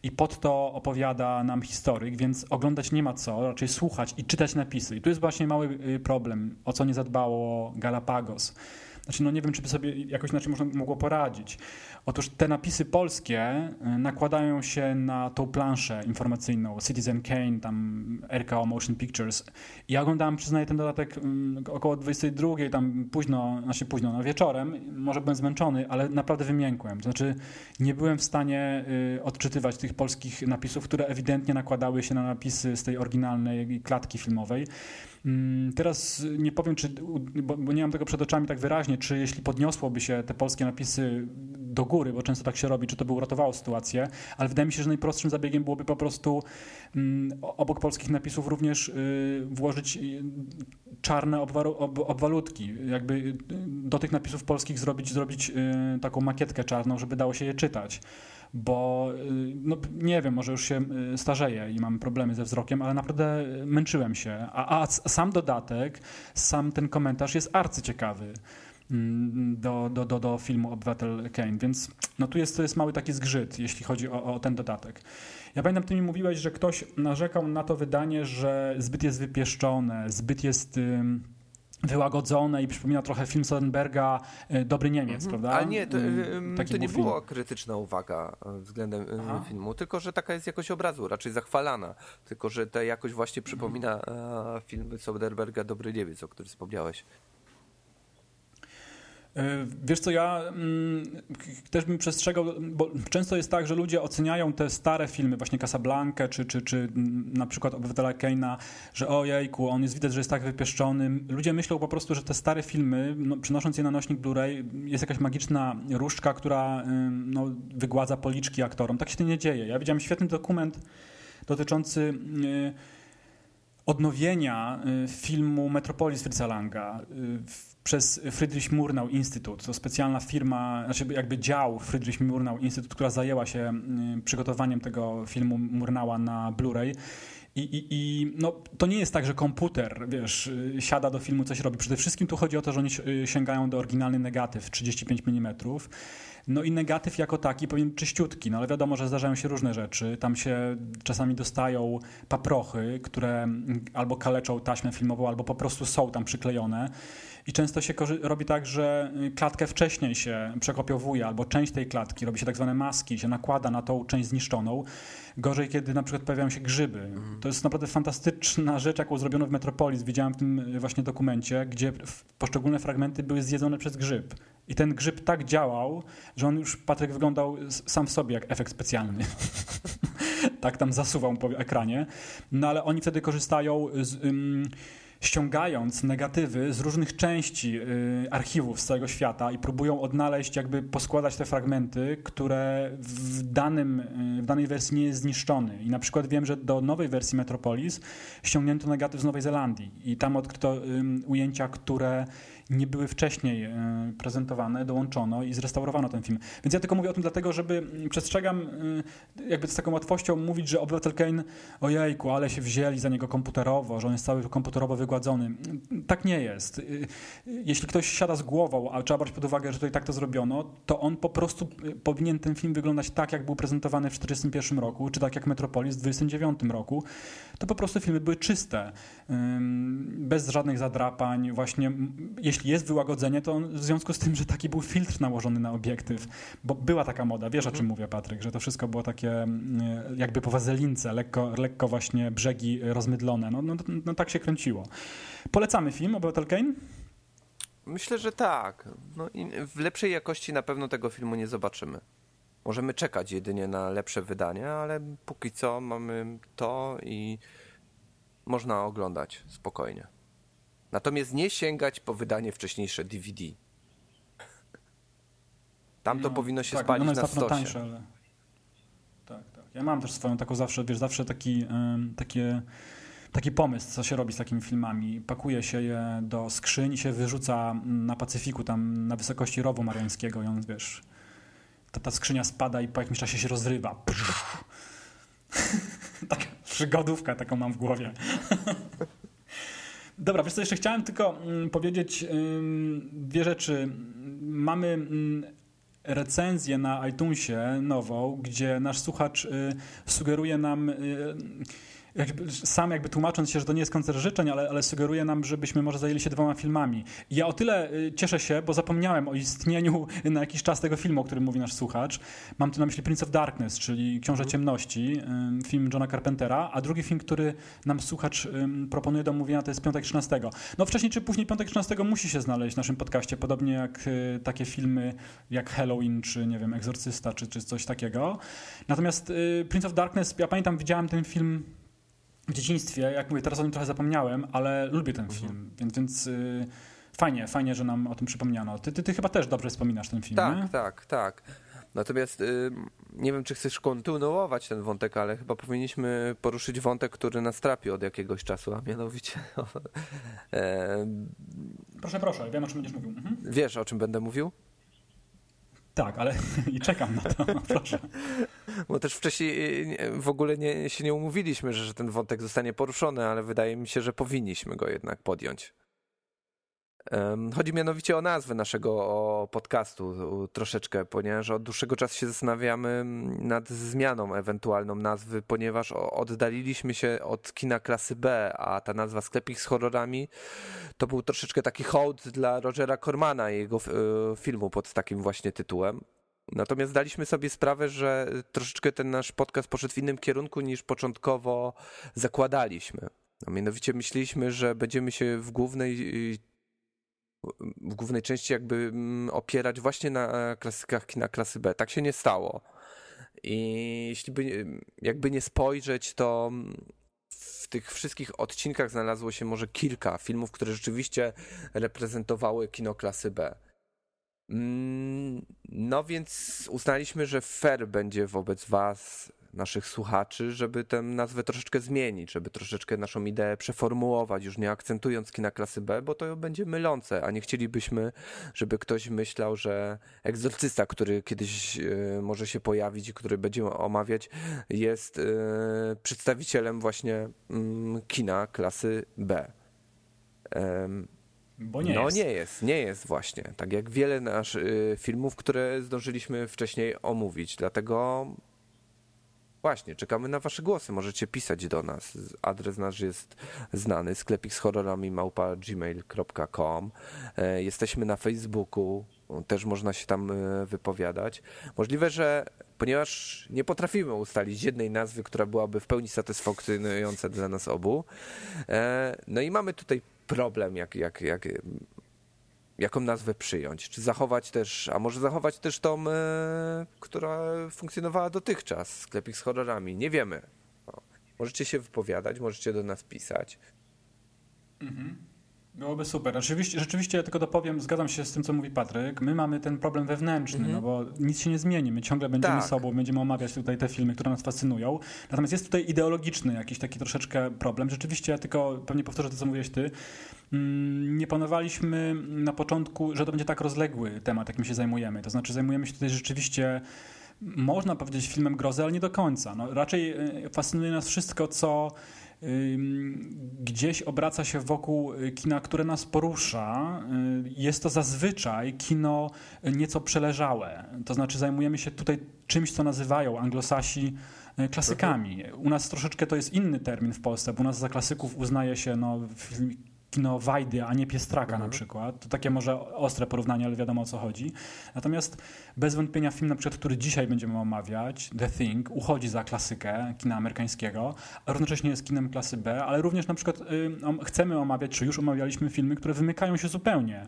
i pod to opowiada nam historyk, więc oglądać nie ma co, raczej słuchać i czytać napisy. I tu jest właśnie mały y, problem, o co nie zadbało Galapagos. Znaczy, no nie wiem, czy by sobie jakoś inaczej można mogło poradzić. Otóż te napisy polskie y, nakładają się na tą planszę informacyjną Citizen Kane, tam RKO Motion Pictures. Ja oglądałem, przyznaję, ten dodatek mm, około 22, tam późno, znaczy późno, no wieczorem. Może byłem zmęczony, ale naprawdę wymiękłem. Znaczy, nie byłem w stanie y, odczytywać tych polskich napisów, które ewidentnie nakładały się na napisy z tej oryginalnej klatki filmowej. Mm, Teraz nie powiem, czy, bo, nie mam tego przed oczami tak wyraźnie, czy jeśli podniosłoby się te polskie napisy do góry, bo często tak się robi, czy to by uratowało sytuację, ale wydaje mi się, że najprostszym zabiegiem byłoby po prostu mm, obok polskich napisów również y, włożyć y, czarne obwalutki, jakby y, do tych napisów polskich zrobić, zrobić taką makietkę czarną, żeby dało się je czytać bo y, no, nie wiem, może już się y, starzeję i mam problemy ze wzrokiem, ale naprawdę męczyłem się. A, a sam dodatek, sam ten komentarz jest arcyciekawy. mm, do, do, do, do filmu Obywatel Kane, więc no tu jest, to jest mały taki zgrzyt, jeśli chodzi o, o ten dodatek. Ja pamiętam, ty mi mówiłeś, że ktoś narzekał na to wydanie, że zbyt jest wypieszczone, zbyt jest... wyłagodzone i przypomina trochę film Soderberga y, Dobry Niemiec, prawda? Ale nie, to, ym, taki to nie był film. była krytyczna uwaga e, względem e, Aha. filmu, tylko że taka jest jakość obrazu, raczej zachwalana. Tylko, że ta jakość właśnie przypomina e, film Soderberga Dobry Niebiec, o którym wspomniałeś. E, Wiesz co, ja mm, też bym przestrzegał, bo często jest tak, że ludzie oceniają te stare filmy, właśnie Casablanca czy, czy, czy na przykład Obywatela Keina, że ojejku, on jest widać, że jest tak wypieszczony. Ludzie myślą po prostu, że te stare filmy, no, przynosząc je na nośnik Blu-ray, jest jakaś magiczna różdżka, która no, wygładza policzki aktorom. Tak się to nie dzieje. Ja widziałem świetny dokument dotyczący y, odnowienia y, filmu Metropolis Fritza Langa y, przez Friedrich Murnau Instytut. To specjalna firma, znaczy jakby dział Friedrich Murnau Instytut, która zajęła się y, przygotowaniem tego filmu Murnała na Blu-ray. I, i, I no, to nie jest tak, że komputer, wiesz, siada do filmu, coś robi. Przede wszystkim tu chodzi o to, że oni sięgają do oryginalny negatyw 35 mm. No i negatyw jako taki powinien czyściutki, no ale wiadomo, że zdarzają się różne rzeczy. Tam się czasami dostają paprochy, które albo kaleczą taśmę filmową, albo po prostu są tam przyklejone. I często się robi tak, że y, klatkę wcześniej się przekopiowuje, albo część tej klatki, robi się tak zwane maski, się nakłada na tą część zniszczoną. Gorzej, kiedy na przykład pojawiają się grzyby. To jest naprawdę fantastyczna rzecz, jaką zrobiono w Metropolis. Widziałem w tym y, właśnie dokumencie, gdzie poszczególne fragmenty były zjedzone przez grzyb. I ten grzyb tak działał, że on już, Patryk, wyglądał sam w sobie jak efekt specjalny. tak tam zasuwał po ekranie. No ale oni wtedy korzystają z... ym, ściągając negatywy z różnych części y, archiwów z całego świata i próbują odnaleźć, jakby poskładać te fragmenty, które w, danym, y, w danej wersji nie jest zniszczony. I na przykład wiem, że do nowej wersji Metropolis ściągnięto negatyw z Nowej Zelandii i tam odkryto ujęcia, które nie były wcześniej y, prezentowane, dołączono i zrestaurowano ten film. Więc ja tylko mówię o tym dlatego, żeby mm, przestrzegam y, jakby z taką łatwością mówić, że Obywatel Kane ojejku, ale się wzięli za niego komputerowo, że on jest cały komputerowo wygładzony. Tak nie jest. Y, Jeśli ktoś siada z głową, a trzeba brać pod uwagę, że tutaj tak to zrobiono, to on po prostu y, powinien ten film wyglądać tak, jak był prezentowany w 1941 roku, czy tak jak Metropolis w 1929 roku. To po prostu filmy były czyste, bez żadnych zadrapań. Właśnie, m, jeśli jest wyłagodzenie, to w związku z tym, że taki był filtr nałożony na obiektyw, bo była taka moda, wiesz o czym mówię, Patryk, że to wszystko było takie mm, jakby po wazelince, lekko, lekko właśnie brzegi rozmydlone. No, no, no tak się kręciło. Polecamy film Obywatel Kane? Myślę, że tak. No w lepszej jakości na pewno tego filmu nie zobaczymy. Możemy czekać jedynie na lepsze wydanie, ale póki co mamy to i można oglądać spokojnie. Natomiast nie sięgać po wydanie wcześniejsze DVD. Tam to No, powinno się tak, spalić na stosie. tańsze, ale... Tak, tak. Ja mam też swoją taką zawsze, wiesz, zawsze taki, ym, takie, taki pomysł, co się robi z takimi filmami. Pakuje się je do skrzyń i się wyrzuca na Pacyfiku, tam na wysokości rowu mariańskiego i on, wiesz, ta, ta skrzynia spada i po jakimś czasie się rozrywa. Taka przygodówka taką mam w głowie. Dobra, wiesz co, jeszcze chciałem tylko mm, powiedzieć dwie rzeczy. Mamy mm, recenzję na iTunesie nową, gdzie nasz słuchacz y, sugeruje nam, y, jakby, sam jakby tłumacząc się, że to nie jest koncert życzeń, ale, ale sugeruje nam, żebyśmy może zajęli się dwoma filmami. I ja o tyle y, cieszę się, bo zapomniałem o istnieniu na jakiś czas tego filmu, o którym mówi nasz słuchacz. Mam tu na myśli Prince of Darkness, czyli Książę Ciemności, y, film Johna Carpentera, a drugi film, który nam słuchacz ym, proponuje do omówienia, to jest Piątek 13. No wcześniej czy później Piątek 13 musi się znaleźć w naszym podcaście, podobnie jak y, takie filmy jak Halloween, czy nie wiem, Egzorcysta, czy, czy coś takiego. Natomiast y, Prince of Darkness, ja pamiętam, widziałem ten film w dzieciństwie, jak mówię, teraz o nim trochę zapomniałem, ale lubię ten film, więc, więc y, fajnie, fajnie, że nam o tym przypomniano. Ty, ty, ty chyba też dobrze wspominasz ten film, nie? Tak, tak, tak. Natomiast y, nie wiem, czy chcesz kontynuować ten wątek, ale chyba powinniśmy poruszyć wątek, który nas trapi od jakiegoś czasu, a mianowicie e, Proszę, proszę, wiem o czym będziesz mówił. Mhm. wiesz, o czym będę mówił? Tak, ale i czekam na to, proszę. Bo też wcześniej y, w ogóle nie, się nie umówiliśmy, że, że ten wątek zostanie poruszony, ale wydaje mi się, że powinniśmy go jednak podjąć. Chodzi mianowicie o nazwę naszego podcastu troszeczkę, ponieważ od dłuższego czasu się zastanawiamy mm, nad zmianą ewentualną nazwy, ponieważ oddaliliśmy się od kina klasy B, a ta nazwa Sklepik z horrorami to był troszeczkę taki hołd dla Rogera Cormana i jego y, filmu pod takim właśnie tytułem. Natomiast zdaliśmy sobie sprawę, że troszeczkę ten nasz podcast poszedł w innym kierunku niż początkowo zakładaliśmy. A mianowicie myśleliśmy, że będziemy się w głównej w głównej części jakby mm, opierać właśnie na klasykach kina klasy B. Tak się nie stało. I jeśli by jakby nie spojrzeć, to w tych wszystkich odcinkach znalazło się może kilka filmów, które rzeczywiście reprezentowały kino klasy B. Mm, No więc uznaliśmy, że fair będzie wobec Was, naszych słuchaczy, żeby tę nazwę troszeczkę zmienić, żeby troszeczkę naszą ideę przeformułować, już nie akcentując kina klasy B, bo to będzie mylące, a nie chcielibyśmy, żeby ktoś myślał, że egzorcysta, który kiedyś e, może się pojawić i który będziemy omawiać, jest e, przedstawicielem właśnie mm, kina klasy B. Bo nie no jest. nie jest, nie jest właśnie. Tak jak wiele nasz y, filmów, które zdążyliśmy wcześniej omówić. Dlatego właśnie, czekamy na wasze głosy. Możecie pisać do nas. Adres nasz jest znany, sklepik z horrorami małpa gmail.com. E, Jesteśmy na Facebooku, też można się tam e, wypowiadać. Możliwe, że ponieważ nie potrafimy ustalić jednej nazwy, która byłaby w pełni satysfakcjonująca dla nas obu, e, no i mamy tutaj problem, jak, jak, jak, jaką nazwę przyjąć. Czy zachować też, a może zachować też tą, e, która funkcjonowała dotychczas, sklepik z horrorami. Nie wiemy. Możecie się wypowiadać, możecie do nas pisać. Byłoby super. Rzeczywiście, rzeczywiście ja tylko dopowiem, zgadzam się z tym, co mówi Patryk. My mamy ten problem wewnętrzny, no bo nic się nie zmieni. My ciągle będziemy. Tak. sobą, będziemy omawiać tutaj te filmy, które nas fascynują. Natomiast jest tutaj ideologiczny jakiś taki troszeczkę problem. Rzeczywiście ja tylko pewnie powtórzę to, co mówiłeś ty. Mm, Nie planowaliśmy na początku, że to będzie tak rozległy temat, jakim się zajmujemy. To znaczy zajmujemy się tutaj rzeczywiście można powiedzieć filmem grozy, ale nie do końca. No, raczej y, fascynuje nas wszystko, co gdzieś obraca się wokół y, kina, które nas porusza. Y, Jest to zazwyczaj kino y, nieco przeleżałe. To znaczy zajmujemy się tutaj czymś, co nazywają anglosasi klasykami. U nas troszeczkę to jest inny termin w Polsce, bo u nas za klasyków uznaje się no, kino Wajdy, a nie Piestraka na przykład. To takie może ostre porównanie, ale wiadomo o co chodzi. Natomiast bez wątpienia film, na przykład, który dzisiaj będziemy omawiać, The Thing, uchodzi za klasykę kina amerykańskiego, a równocześnie jest kinem klasy B, ale również na przykład y, chcemy omawiać, czy już omawialiśmy filmy, które wymykają się zupełnie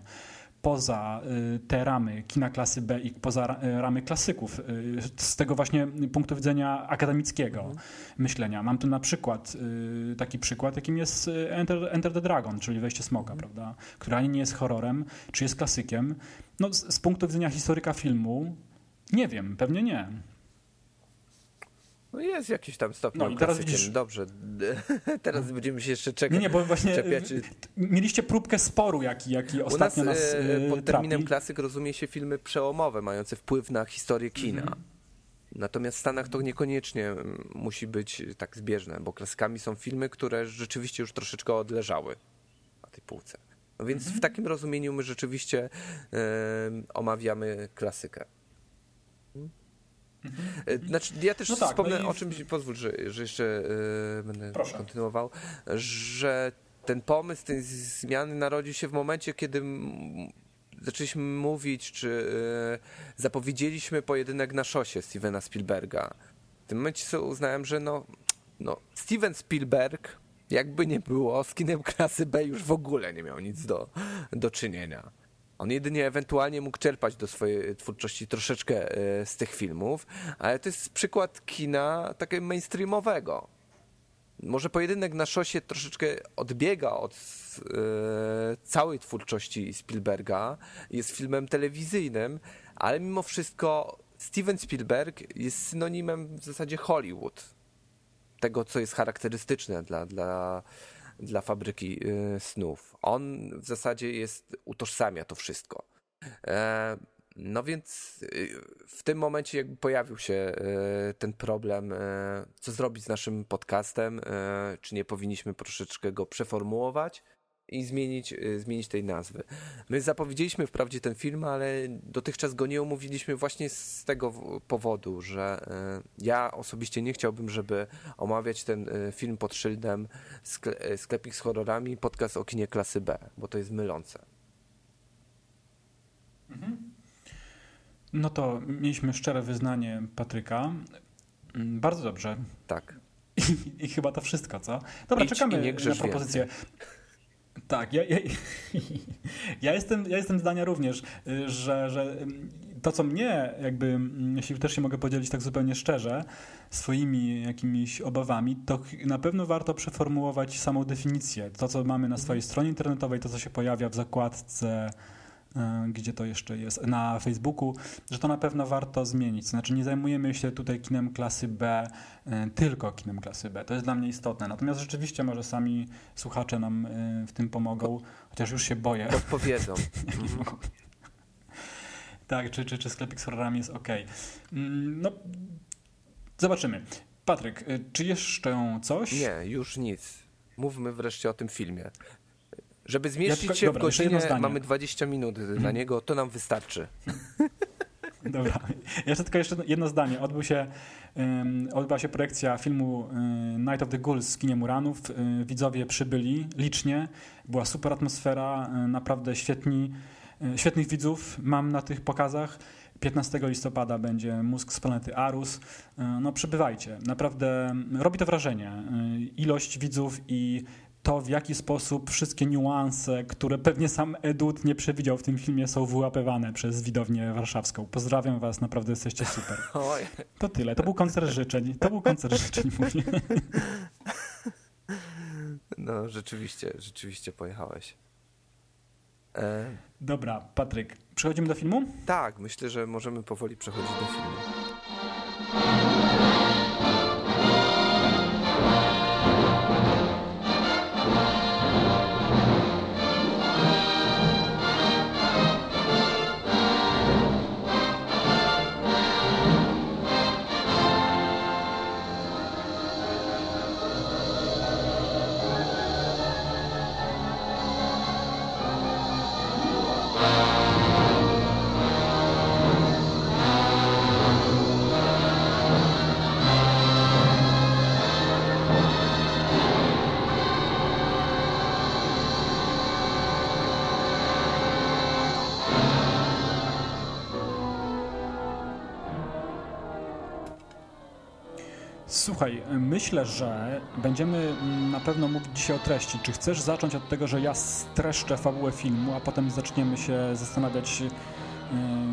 poza y, te ramy kina klasy B i poza y, ramy klasyków, y, z tego właśnie punktu widzenia akademickiego myślenia. Mam tu na przykład taki przykład, jakim jest Enter, Enter the Dragon, czyli Wejście Smoka, prawda? Który ani nie jest horrorem, czy jest klasykiem. No, z, z punktu widzenia historyka filmu, nie wiem, pewnie nie. No jest jakiś tam stopień No i teraz klasykiem. widzisz- Dobrze. teraz będziemy się jeszcze czekać. Nie, nie, bo właśnie czepiać. y, t- mieliście próbkę sporu, jaki, jaki U nas, ostatnio nas, e, y, pod terminem trapi. klasyk rozumie się filmy przełomowe, mające wpływ na historię kina. Mhm. Natomiast w Stanach to niekoniecznie mm, musi być tak zbieżne, bo klasykami są filmy, które rzeczywiście już troszeczkę odleżały na tej półce. No więc Mhm. w takim rozumieniu my rzeczywiście e, omawiamy klasykę. E, Znaczy, ja też No tak, wspomnę no i- o czymś, pozwól, że, że jeszcze e, będę Proszę. kontynuował, że ten pomysł tej zmiany narodził się w momencie, kiedy zaczęliśmy mówić, czy e, zapowiedzieliśmy pojedynek na szosie Stevena Spielberga. W tym momencie sobie uznałem, że no, no Steven Spielberg, jakby nie było, z kinem klasy B już w ogóle nie miał nic do, do czynienia. On jedynie ewentualnie mógł czerpać do swojej twórczości troszeczkę e, z tych filmów, ale to jest przykład kina takiego mainstreamowego. Może pojedynek na szosie troszeczkę odbiega od e, całej twórczości Spielberga, jest filmem telewizyjnym, ale mimo wszystko Steven Spielberg jest synonimem w zasadzie Hollywood. Tego, co jest charakterystyczne dla, dla, dla fabryki e, snów. On w zasadzie jest, utożsamia to wszystko. E, no więc y, w tym momencie jakby pojawił się y, ten problem, y, co zrobić z naszym podcastem, y, czy nie powinniśmy troszeczkę go przeformułować, i zmienić, y, zmienić tej nazwy. My zapowiedzieliśmy wprawdzie ten film, ale dotychczas go nie omówiliśmy właśnie z tego powodu, że y, ja osobiście nie chciałbym, żeby omawiać ten y, film pod szyldem skle, sklepik z horrorami, podcast o kinie klasy B, bo to jest mylące. No to mieliśmy szczere wyznanie Patryka. Mm, Bardzo dobrze. Tak. I, I chyba to wszystko, co? Dobra, Idź czekamy na propozycję. Tak, ja, ja, ja, jestem, ja jestem zdania również, y, że, że to, co mnie, jakby, mm, jeśli też się mogę podzielić tak zupełnie szczerze, swoimi jakimiś obawami, to na pewno warto przeformułować samą definicję. To, co mamy na swojej stronie internetowej, to, co się pojawia w zakładce, gdzie to jeszcze jest, na Facebooku, że to na pewno warto zmienić. Znaczy, nie zajmujemy się tutaj kinem klasy B, y, tylko kinem klasy B. To jest dla mnie istotne. Natomiast rzeczywiście może sami słuchacze nam y, w tym pomogą, chociaż już się boję. Podpowiedzą. Mhm. Tak, czy, czy, czy sklepik z horrorami jest ok. Mm, No, zobaczymy. Patryk, czy jeszcze coś? Nie, już nic. Mówmy wreszcie o tym filmie. Żeby zmieścić tylko- się dobra, w zdanie. mamy 20 minut na niego, to nam wystarczy. Dobra. Jeszcze tylko jeszcze jedno zdanie. Odbył się, um, odbyła się projekcja filmu y, Night of the Ghouls z kinie Muranów. Y, widzowie przybyli licznie. Była super atmosfera, naprawdę świetni, świetnych widzów mam na tych pokazach. 15 listopada będzie Mózg z planety Arus. Y, No przybywajcie. Naprawdę robi to wrażenie. Y, Ilość widzów i to, w jaki sposób wszystkie niuanse, które pewnie sam Edut nie przewidział w tym filmie, są wyłapywane przez widownię warszawską. Pozdrawiam was, naprawdę jesteście super. To tyle, to był koncert życzeń. To był koncert życzeń, mówię. no rzeczywiście, rzeczywiście pojechałeś. E, Dobra, Patryk, przechodzimy do filmu? tak, myślę, że możemy powoli przechodzić do filmu. Słuchaj, myślę, że będziemy na pewno mówić dzisiaj o treści. Czy chcesz zacząć od tego, że ja streszczę fabułę filmu, a potem zaczniemy się zastanawiać,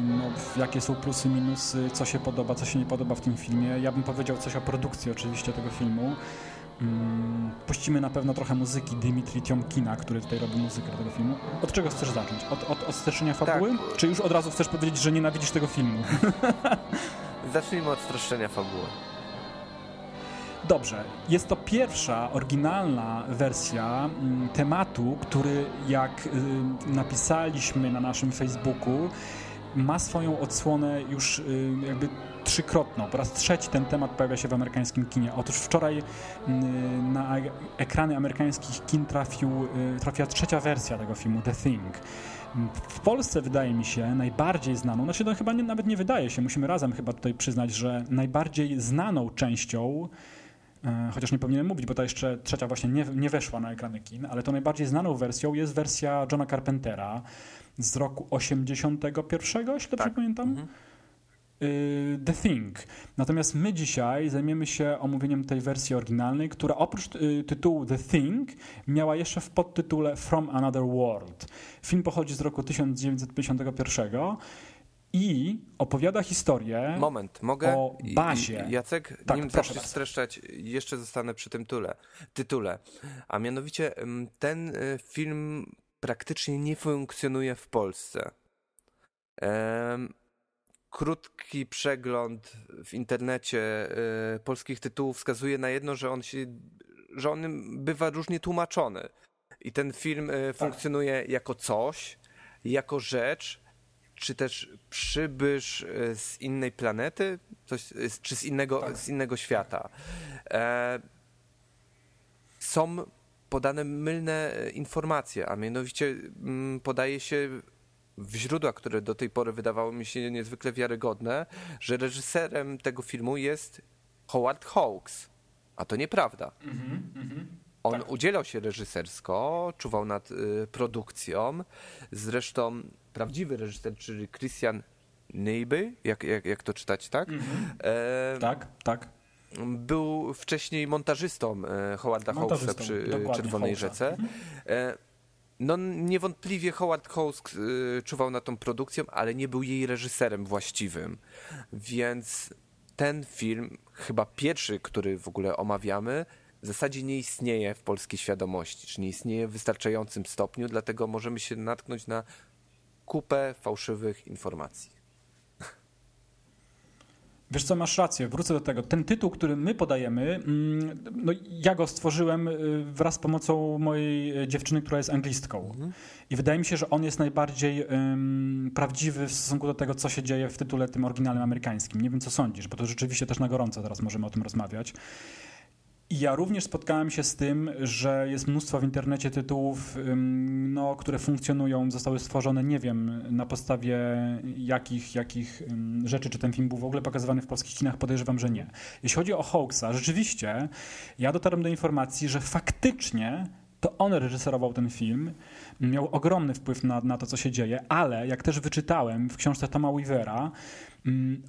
no, jakie są plusy, minusy, co się podoba, co się nie podoba w tym filmie. Ja bym powiedział coś o produkcji oczywiście tego filmu. Mm, Puścimy na pewno trochę muzyki Dimitri Tiomkina, który tutaj robi muzykę do tego filmu. Od czego chcesz zacząć? Od, od, od streszczenia fabuły? Tak. Czy już od razu chcesz powiedzieć, że nienawidzisz tego filmu? Zacznijmy od streszczenia fabuły. Dobrze, jest to pierwsza oryginalna wersja mm, tematu, który jak y, napisaliśmy na naszym Facebooku, ma swoją odsłonę już y, jakby trzykrotną. Po raz trzeci ten temat pojawia się w amerykańskim kinie. Otóż wczoraj y, na e- ekrany amerykańskich kin trafił, y, trafiła trzecia wersja tego filmu, The Thing. W Polsce wydaje mi się najbardziej znaną, znaczy to chyba nie, nawet nie wydaje się, musimy razem chyba tutaj przyznać, że najbardziej znaną częścią chociaż nie powinienem mówić, bo ta jeszcze trzecia właśnie nie, nie weszła na ekrany kin, ale to najbardziej znaną wersją jest wersja Johna Carpentera z roku 81, jeśli dobrze Tak. pamiętam. Mhm. Y, The Thing. Natomiast my dzisiaj zajmiemy się omówieniem tej wersji oryginalnej, która oprócz y, tytułu The Thing miała jeszcze w podtytule From Another World. Film pochodzi z roku 1951 i opowiada historię Moment, mogę? o bazie. Jacek, Tak, nim proszę zaczniesz bardzo. streszczać, jeszcze zostanę przy tym tule, tytule. A mianowicie ten y, film praktycznie nie funkcjonuje w Polsce. Krótki przegląd w internecie y, polskich tytułów wskazuje na jedno, że on się, że on bywa różnie tłumaczony. I ten film Tak. y, funkcjonuje jako coś, jako rzecz, czy też przybysz y, z innej planety, coś, y, czy z innego, Tak. z innego świata. E, są podane mylne e, informacje, a mianowicie mm, podaje się w źródłach, które do tej pory wydawały mi się niezwykle wiarygodne, że reżyserem tego filmu jest Howard Hawks. A to nieprawda. On udzielał się reżysersko, czuwał nad y, produkcją. Zresztą prawdziwy reżyser, czyli Christian Neiby, jak, jak, jak to czytać, tak? E, Tak, tak. był wcześniej montażystą e, Howarda Hawksa przy Czerwonej Hawksa. Rzece. E, No niewątpliwie Howard Hawks e, czuwał nad tą produkcją, ale nie był jej reżyserem właściwym. Więc ten film, chyba pierwszy, który w ogóle omawiamy, w zasadzie nie istnieje w polskiej świadomości, czy nie istnieje w wystarczającym stopniu, dlatego możemy się natknąć na kupę fałszywych informacji. Wiesz co, masz rację, wrócę do tego. Ten tytuł, który my podajemy, mm, no ja go stworzyłem y, wraz z pomocą mojej y, dziewczyny, która jest anglistką. I wydaje mi się, że on jest najbardziej ym, prawdziwy w stosunku do tego, co się dzieje w tytule tym oryginalnym amerykańskim. Nie wiem, co sądzisz, bo to rzeczywiście też na gorąco teraz możemy o tym rozmawiać. Ja również spotkałem się z tym, że jest mnóstwo w internecie tytułów, no, które funkcjonują, zostały stworzone, nie wiem na podstawie jakich, jakich rzeczy, czy ten film był w ogóle pokazywany w polskich kinach, podejrzewam, że nie. Jeśli chodzi o Hawksa, rzeczywiście ja dotarłem do informacji, że faktycznie to on reżyserował ten film, miał ogromny wpływ na, na to, co się dzieje, ale jak też wyczytałem w książce Toma Weavera,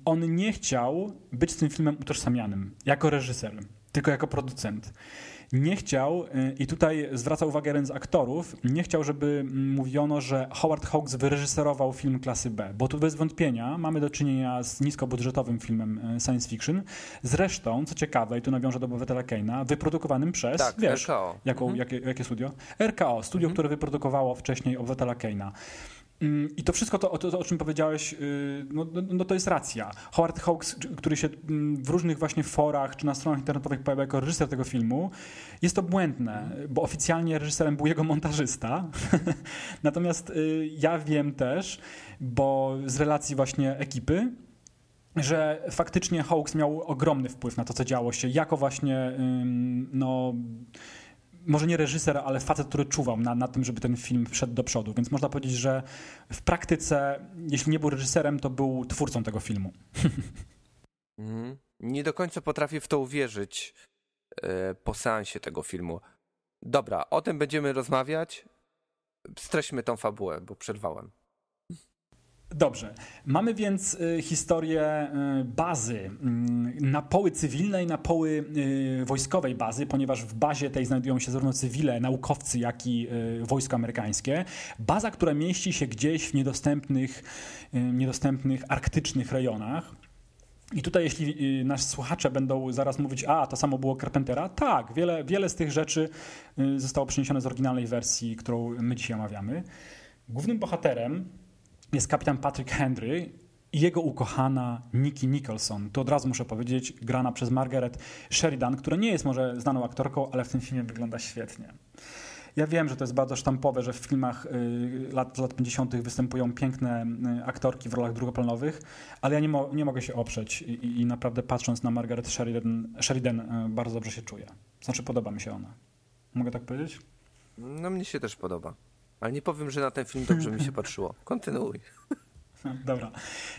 on nie chciał być z tym filmem utożsamianym jako reżyser, tylko jako producent. Nie chciał, y, i tutaj zwraca uwagę jeden z aktorów, nie chciał, żeby mm, mówiono, że Howard Hawks wyreżyserował film klasy B, bo tu bez wątpienia mamy do czynienia z niskobudżetowym filmem y, science fiction. Zresztą, co ciekawe, i tu nawiążę do Obywatela Kane'a, wyprodukowanym przez, Tak, wiesz, RKO. Jaką, jakie, jakie studio? RKO, studio, które wyprodukowało wcześniej Obywatela Kane'a. Mm, I to wszystko, to, to, o czym powiedziałeś, yy, no, no, no to jest racja. Howard Hawks, który się mm, w różnych właśnie forach czy na stronach internetowych pojawia jako reżyser tego filmu, jest to błędne, bo oficjalnie reżyserem był jego montażysta. Natomiast yy, ja wiem też, bo z relacji właśnie ekipy, że faktycznie Hawks miał ogromny wpływ na to, co działo się, jako właśnie, no, może nie reżyser, ale facet, który czuwał na, na tym, żeby ten film wszedł do przodu. Więc można powiedzieć, że w praktyce, jeśli nie był reżyserem, to był twórcą tego filmu. Mhm. Nie do końca potrafię w to uwierzyć e, po seansie tego filmu. Dobra, o tym będziemy rozmawiać. Streśmy tą fabułę, bo przerwałem. Dobrze. Mamy więc y, historię y, bazy, y, na poły cywilnej, na poły y, wojskowej bazy, ponieważ w bazie tej znajdują się zarówno cywile, naukowcy, jak i wojsko amerykańskie. Baza, która mieści się gdzieś w niedostępnych, niedostępnych arktycznych rejonach. I tutaj, jeśli nasi słuchacze będą zaraz mówić, a to samo było Carpentera, tak, wiele, wiele z tych rzeczy zostało przeniesione z oryginalnej wersji, którą my dzisiaj omawiamy. Głównym bohaterem jest kapitan Patrick Henry i jego ukochana Nikki Nicholson. To od razu muszę powiedzieć, grana przez Margaret Sheridan, która nie jest może znaną aktorką, ale w tym filmie wygląda świetnie. Ja wiem, że to jest bardzo sztampowe, że w filmach y, lat, lat 50. występują piękne y, aktorki w rolach drugoplanowych, ale ja nie, mo- nie mogę się oprzeć i, i- i naprawdę patrząc na Margaret Sheridan, Sheridan y, bardzo dobrze się czuję. Znaczy podoba mi się ona. Mogę tak powiedzieć? No mnie się też podoba. Ale nie powiem, że na ten film dobrze mi się patrzyło. Kontynuuj. Dobra,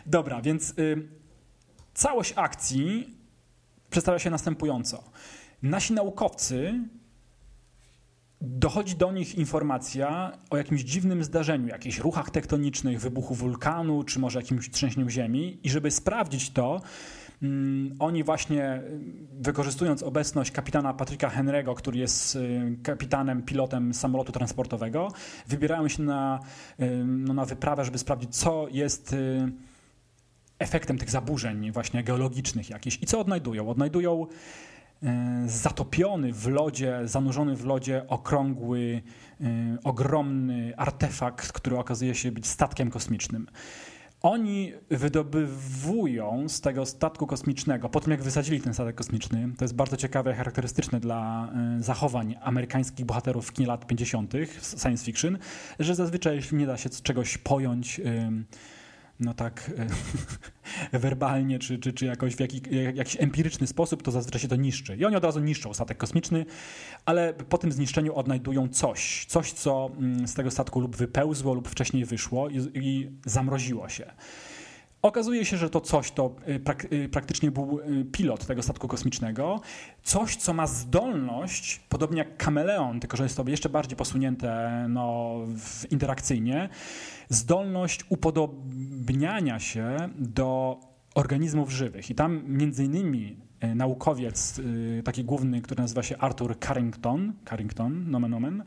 dobra, więc y, całość akcji przedstawia się następująco. Nasi naukowcy dochodzi do nich informacja o jakimś dziwnym zdarzeniu, jakichś ruchach tektonicznych, wybuchu wulkanu, czy może jakimś trzęsieniu ziemi i żeby sprawdzić to, oni właśnie y, wykorzystując obecność kapitana Patryka Henry'ego, który jest y, kapitanem, pilotem samolotu transportowego, wybierają się na, y, no, na wyprawę, żeby sprawdzić, co jest efektem tych zaburzeń właśnie geologicznych jakichś. I co odnajdują? Odnajdują zatopiony w lodzie, zanurzony w lodzie okrągły, ogromny artefakt, który okazuje się być statkiem kosmicznym. Oni wydobywują z tego statku kosmicznego, po tym jak wysadzili ten statek kosmiczny, to jest bardzo ciekawe charakterystyczne dla e, zachowań amerykańskich bohaterów w kinie lat 50. w science fiction, że zazwyczaj jeśli nie da się czegoś pojąć, no tak e, werbalnie, czy, czy, czy jakoś w jaki, jakiś empiryczny sposób, to zazwyczaj się to niszczy. I oni od razu niszczą statek kosmiczny, ale po tym zniszczeniu odnajdują coś. Coś, co mm, z tego statku lub wypełzło, lub wcześniej wyszło i, i zamroziło się. Okazuje się, że to coś to y, prak y, praktycznie był y, pilot tego statku kosmicznego. Coś, co ma zdolność, podobnie jak kameleon, tylko że jest to jeszcze bardziej posunięte no, interakcyjnie, zdolność upodobniania się do organizmów żywych. I tam między innymi naukowiec, taki główny, który nazywa się Arthur Carrington, Carrington, nomen omen,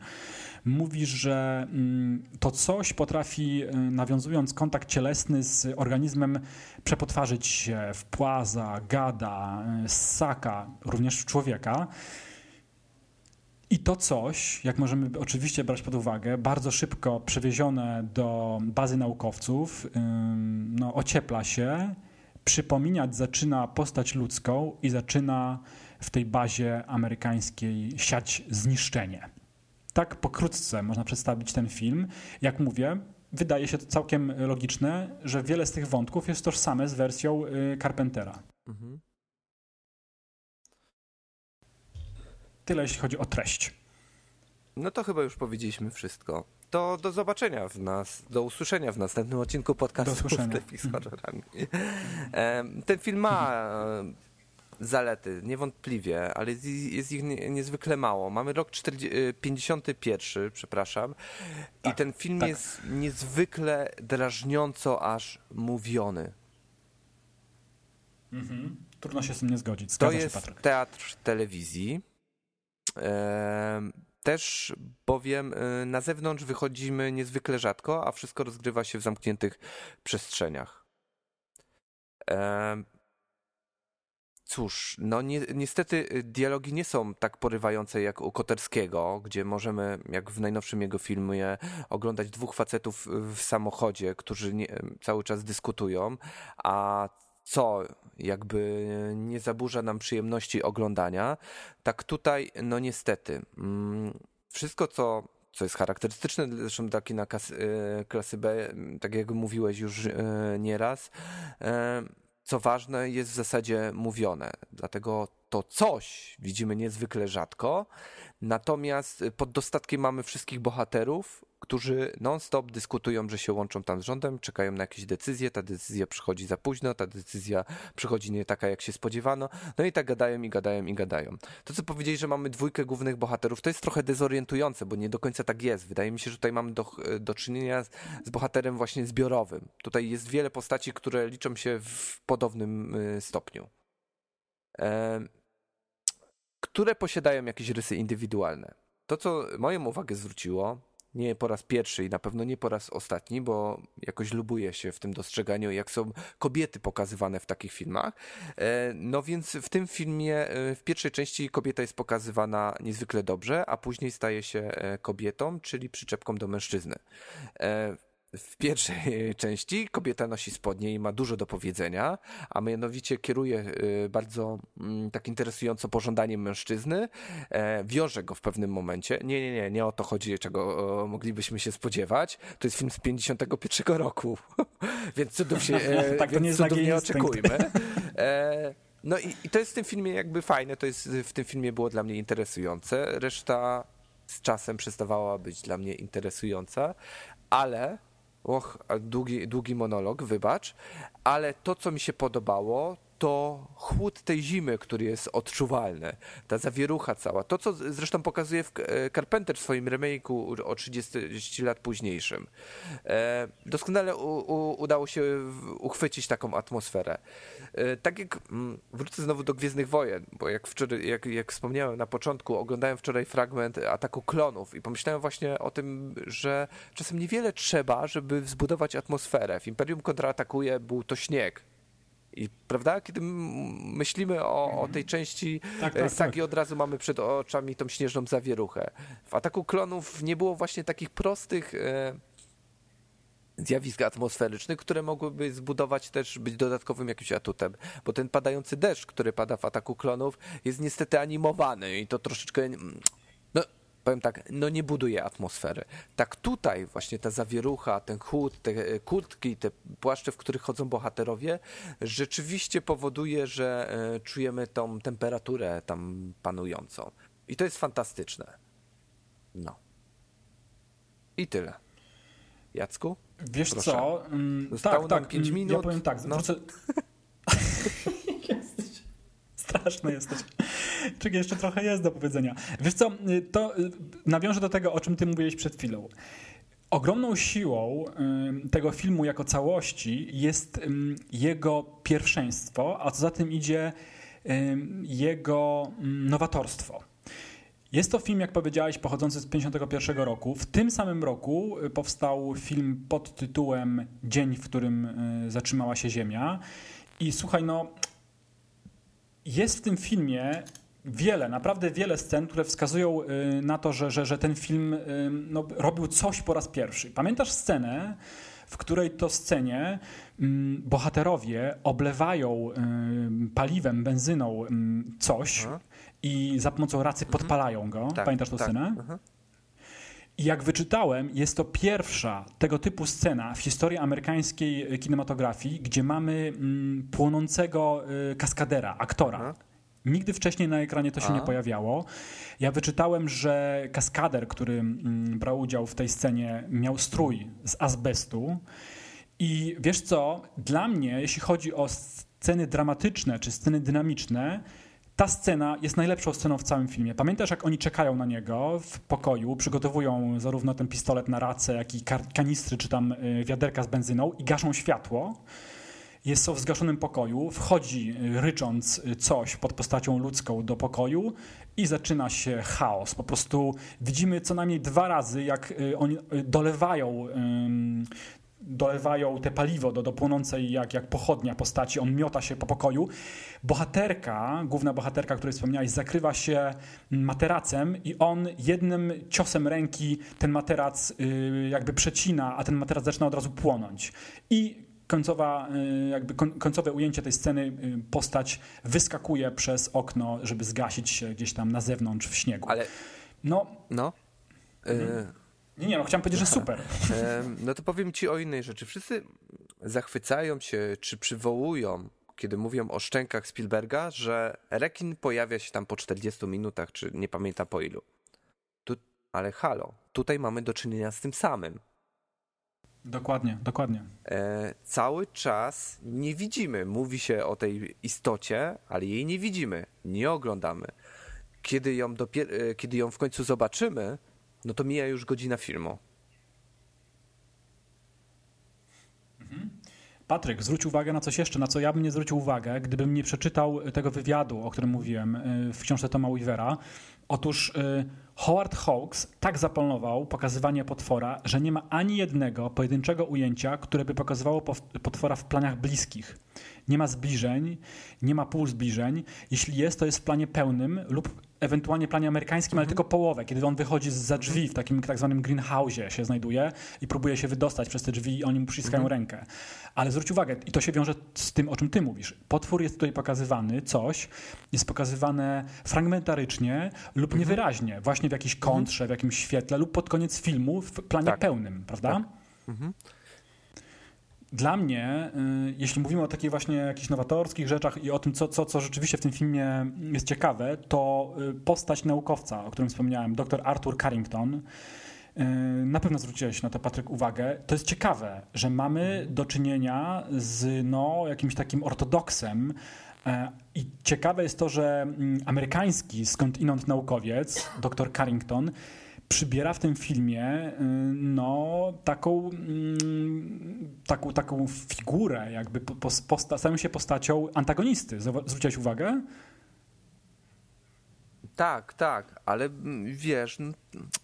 mówi, że mm, to coś potrafi, y, nawiązując kontakt cielesny z organizmem, przepotwarzyć się w płaza, gada, y, ssaka, również w człowieka. I to coś, jak możemy oczywiście brać pod uwagę, bardzo szybko przewiezione do bazy naukowców, no, ociepla się, przypominać zaczyna postać ludzką i zaczyna w tej bazie amerykańskiej siać zniszczenie tak pokrótce można przedstawić ten film. Jak mówię, wydaje się to całkiem logiczne, że wiele z tych wątków jest tożsame z wersją y, Carpentera. Mhm. Tyle jeśli chodzi o treść. No to chyba już powiedzieliśmy wszystko. To do zobaczenia w nas, do usłyszenia w następnym odcinku podcastu do usłyszenia. z horrorami. Ten film ma zalety, niewątpliwie, ale jest, jest ich niezwykle mało. Mamy rok 40, 51, y, przepraszam, tak, i ten film tak. jest niezwykle drażniąco aż mówiony. Mhm. Trudno się z tym nie zgodzić. Zgadza to jest się, Patryk. teatr telewizji. E, też bowiem y, na zewnątrz wychodzimy niezwykle rzadko, a wszystko rozgrywa się w zamkniętych przestrzeniach. Cóż, no ni niestety y, dialogi nie są tak porywające jak u Koterskiego, gdzie możemy, jak w najnowszym jego filmie, oglądać dwóch facetów w samochodzie, którzy nie, cały czas dyskutują, a co jakby nie zaburza nam przyjemności oglądania. Tak tutaj, no niestety, mm, wszystko co co jest charakterystyczne zresztą dla kina y, klasy B, tak jak mówiłeś już y, nieraz, co ważne, jest w zasadzie mówione. Dlatego to coś widzimy niezwykle rzadko. Natomiast pod dostatkiem mamy wszystkich bohaterów, którzy non-stop dyskutują, że się łączą tam z rządem, czekają na jakieś decyzje, ta decyzja przychodzi za późno, ta decyzja przychodzi nie taka, jak się spodziewano, no i tak gadają i gadają i gadają. To, co powiedzieli, że mamy dwójkę głównych bohaterów, to jest trochę dezorientujące, bo nie do końca tak jest. Wydaje mi się, że tutaj mamy do, do czynienia z, z bohaterem właśnie zbiorowym. Tutaj jest wiele postaci, które liczą się w podobnym y, stopniu. E, które posiadają jakieś rysy indywidualne. To, co moją uwagę zwróciło, nie po raz pierwszy i na pewno nie po raz ostatni, bo jakoś lubuję się w tym dostrzeganiu, jak są kobiety pokazywane w takich filmach. E, no więc w tym filmie, e, w pierwszej części kobieta jest pokazywana niezwykle dobrze, a później staje się e, kobietą, czyli przyczepką do mężczyzny w pierwszej części kobieta nosi spodnie i ma dużo do powiedzenia, a mianowicie kieruje y, bardzo mm, tak interesująco pożądaniem mężczyzny, e, wiąże go w pewnym momencie. Nie, nie, nie, nie o to chodzi, czego moglibyśmy się spodziewać. To jest film z 51 roku, więc cudów się e, tak, nie, cudów nie oczekujmy. E, no i, i to jest w tym filmie jakby fajne, to jest w tym filmie było dla mnie interesujące. Reszta z czasem przestawała być dla mnie interesująca, ale Och, długi, długi monolog, wybacz, ale to, co mi się podobało, to chłód tej zimy, który jest odczuwalny, ta zawierucha cała. To, co zresztą pokazuje w e, Carpenter w swoim remake'u o 30 lat późniejszym. E, doskonale u, u, udało się uchwycić taką atmosferę. E, tak jak mm, wrócę znowu do Gwiezdnych Wojen, bo jak, wczoraj, jak, jak wspomniałem na początku, oglądałem wczoraj fragment ataku klonów i pomyślałem właśnie o tym, że czasem niewiele trzeba, żeby zbudować atmosferę. W Imperium kontratakuje był to śnieg i prawda, kiedy myślimy o, o tej części tak, tak, sagi, tak. od razu mamy przed oczami tą śnieżną zawieruchę. W ataku klonów nie było właśnie takich prostych e, zjawisk atmosferycznych, które mogłyby zbudować też, być dodatkowym jakimś atutem. Bo ten padający deszcz, który pada w ataku klonów, jest niestety animowany i to troszeczkę. Powiem tak, no nie buduje atmosfery. Tak tutaj właśnie ta zawierucha, ten chłód, te kurtki, te płaszcze, w których chodzą bohaterowie, rzeczywiście powoduje, że e, czujemy tą temperaturę tam panującą. I to jest fantastyczne. No. I tyle. Jacku? Wiesz Proszę. co? mm, Zostało tak, nam tak. pięć mm, Ja minut. powiem tak. No. Wrócę... jesteś. Straszny jesteś. Czekaj, jeszcze trochę jest do powiedzenia. Wiesz co, y, to y, nawiążę do tego, o czym ty mówiłeś przed chwilą. Ogromną siłą y, tego filmu jako całości jest jego pierwszeństwo, a co za tym idzie jego nowatorstwo. Jest to film, jak powiedziałeś, pochodzący z 1951 roku. W tym samym roku powstał film pod tytułem Dzień, w którym zatrzymała się Ziemia. I słuchaj, no, jest w tym filmie wiele, naprawdę wiele scen, które wskazują y, na to, że, że, że ten film y, no, robił coś po raz pierwszy. Pamiętasz scenę, w której to scenie mm, bohaterowie oblewają y, paliwem, benzyną coś Aha. i za pomocą racy podpalają go. Tak, Pamiętasz tę tak. scenę? Aha. I jak wyczytałem, jest to pierwsza tego typu scena w historii amerykańskiej kinematografii, gdzie mamy mm, płonącego kaskadera, aktora. Nigdy wcześniej na ekranie to się A. nie pojawiało. Ja wyczytałem, że kaskader, który mm, brał udział w tej scenie, miał strój z azbestu. I wiesz co, dla mnie, jeśli chodzi o sceny dramatyczne czy sceny dynamiczne, ta scena jest najlepszą sceną w całym filmie. Pamiętasz, jak oni czekają na niego w pokoju, przygotowują zarówno ten pistolet na racę, jak i kanistry czy tam y, wiaderka z benzyną i gaszą światło. Jest w zgaszonym pokoju, wchodzi y, rycząc y, coś pod postacią ludzką do pokoju i zaczyna się chaos. Po prostu widzimy co najmniej dwa razy, jak y, oni dolewają dolewają te paliwo do, do płonącej jak, jak pochodnia postaci, on miota się po pokoju. Bohaterka, główna bohaterka, o której wspomniałeś, zakrywa się materacem i on jednym ciosem ręki ten materac jakby przecina, a ten materac zaczyna od razu płonąć. I końcowa, y, jakby koń, końcowe ujęcie tej sceny, y, postać wyskakuje przez okno, żeby zgasić się gdzieś tam na zewnątrz w śniegu. Ale, No, no. Mhm. E, nie, nie, no chciałem powiedzieć, że super. No to powiem ci o innej rzeczy. Wszyscy zachwycają się czy przywołują, kiedy mówią o szczękach Spielberga, że rekin pojawia się tam po 40 minutach, czy nie pamiętam po ilu. Tu, ale halo, tutaj mamy do czynienia z tym samym. Dokładnie, dokładnie. E, cały czas nie widzimy. Mówi się o tej istocie, ale jej nie widzimy, nie oglądamy. Kiedy ją, e, kiedy ją w końcu zobaczymy, no to mija już godzina filmu. Patryk, zwróć uwagę na coś jeszcze, na co ja bym nie zwrócił uwagę, gdybym nie przeczytał tego wywiadu, o którym mówiłem y, w książce Toma Weavera. Otóż y, Howard Hawks tak zaplanował pokazywanie potwora, że nie ma ani jednego pojedynczego ujęcia, które by pokazywało potwora w planach bliskich. Nie ma zbliżeń, nie ma półzbliżeń. Jeśli jest, to jest w planie pełnym lub ewentualnie planie amerykańskim, ale tylko połowę, kiedy on wychodzi za drzwi w takim tak zwanym greenhouse'ie się znajduje i próbuje się wydostać przez te drzwi i oni mu przyciskają rękę. Ale zwróć uwagę, i to się wiąże z tym, o czym ty mówisz. Potwór jest tutaj pokazywany, coś jest pokazywane fragmentarycznie lub niewyraźnie, właśnie w jakiejś kontrze, w jakimś świetle lub pod koniec filmu w planie Tak. pełnym, prawda? Dla mnie, y, jeśli mówimy o takich właśnie jakichś nowatorskich rzeczach i o tym, co, co, co rzeczywiście w tym filmie jest ciekawe, to y, postać naukowca, o którym wspomniałem, dr Arthur Carrington. y, Na pewno zwróciłeś na to, Patryk, uwagę. To jest ciekawe, że mamy do czynienia z no, jakimś takim ortodoksem. I ciekawe jest to, że mm, amerykański skądinąd naukowiec, dr Carrington, przybiera w tym filmie y, no, taką, mm, taką, taką figurę, jakby posta- stają się postacią antagonisty. Zwróciłeś uwagę? Tak, tak, ale mm, wiesz, no,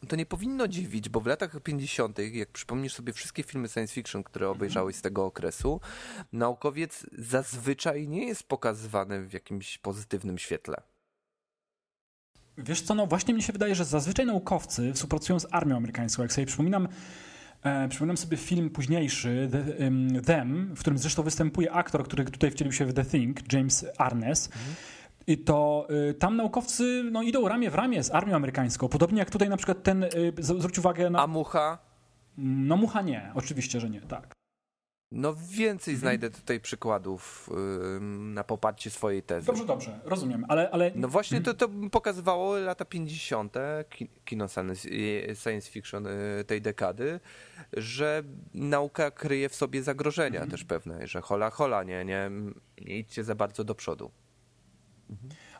to nie powinno dziwić, bo w latach 50., jak przypomnisz sobie wszystkie filmy science fiction, które obejrzałeś z tego okresu, naukowiec zazwyczaj nie jest pokazywany w jakimś pozytywnym świetle. Wiesz co, no właśnie mi się wydaje, że zazwyczaj naukowcy współpracują z armią amerykańską. Jak sobie przypominam, e, przypominam sobie film późniejszy, The, em, Them, w którym zresztą występuje aktor, który tutaj wcielił się w The Thing, James Arness. I to y, tam naukowcy no, idą ramię w ramię z armią amerykańską. Podobnie jak tutaj na przykład ten, y, zwróć uwagę na... A mucha? No mucha nie, oczywiście, że nie, tak. No więcej Mhm. znajdę tutaj przykładów ym, na poparcie swojej tezy. Dobrze, dobrze, rozumiem, ale... ale No właśnie to, to pokazywało lata 50. ki- kino science science fiction y, tej dekady, że nauka kryje w sobie zagrożenia Mhm. też pewne, że hola hola, nie, nie, nie idźcie za bardzo do przodu.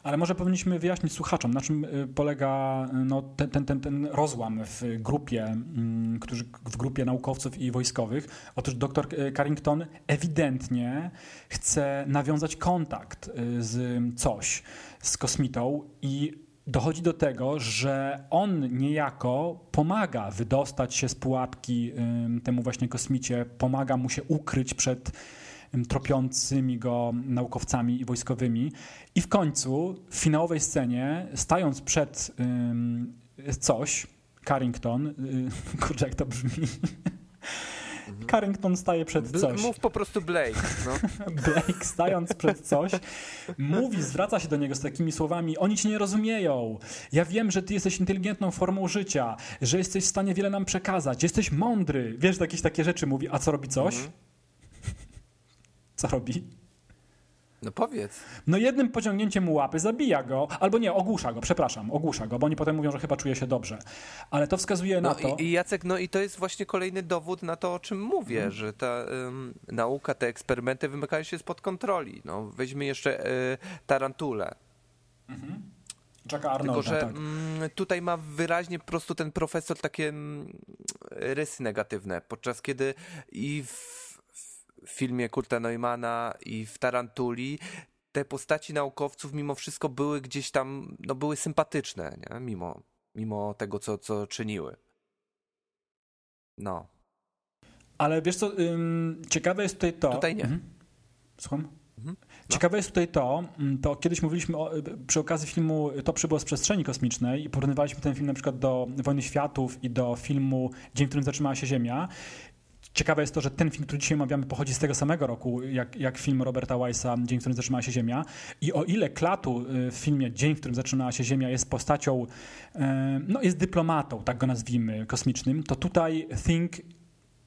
Ale może powinniśmy wyjaśnić słuchaczom, na czym y, polega y, no, ten, ten, ten, ten rozłam w grupie, mm, którzy, w grupie naukowców i wojskowych. Otóż dr Carrington ewidentnie chce nawiązać kontakt y, z coś, z kosmitą i dochodzi do tego, że on niejako pomaga wydostać się z pułapki temu właśnie kosmicie, pomaga mu się ukryć przed tropiącymi go naukowcami i wojskowymi. I w końcu, w finałowej scenie, stając przed coś, Carrington, y, kurczę jak to brzmi, Carrington staje przed coś. Mów po prostu Blake. No. Blake, stając przed coś, mówi, zwraca się do niego z takimi słowami: Oni cię nie rozumieją. Ja wiem, że ty jesteś inteligentną formą życia, że jesteś w stanie wiele nam przekazać, jesteś mądry. Wiesz, jakieś takie rzeczy mówi. A co robi coś? Co robi? no powiedz. No jednym pociągnięciem łapy zabija go, albo nie, ogłusza go, przepraszam, ogłusza go, bo oni potem mówią, że chyba czuje się dobrze. Ale to wskazuje na No to. i, Jacek, no i to jest właśnie kolejny dowód na to, o czym mówię, Mhm. że ta ym, nauka, te eksperymenty wymykają się spod kontroli. No, weźmy jeszcze y, Tarantulę. Jacka Arnolda, Tylko, że tak. mm, tutaj ma wyraźnie po prostu ten profesor takie mm, rysy negatywne, podczas kiedy i w, w filmie Kurta Neumana i w Tarantuli te postaci naukowców mimo wszystko były gdzieś tam, no były sympatyczne, nie? Mimo, mimo tego, co, co czyniły. No. Ale wiesz co, ym, ciekawe jest tutaj to. Tutaj nie. Mhm. Słucham? Mhm. Ciekawe jest tutaj to, to kiedyś mówiliśmy o, y, przy okazji filmu To przybyło z przestrzeni kosmicznej i porównywaliśmy ten film na przykład do Wojny Światów i do filmu Dzień, w którym zatrzymała się Ziemia. Ciekawe jest to, że ten film, który dzisiaj omawiamy, pochodzi z tego samego roku, jak, jak film Roberta Weissa Dzień, w którym zatrzymała się Ziemia. I o ile Klatu y, w filmie Dzień, w którym zatrzymała się Ziemia jest postacią, e, no jest dyplomatą, tak go nazwijmy, kosmicznym, to tutaj Think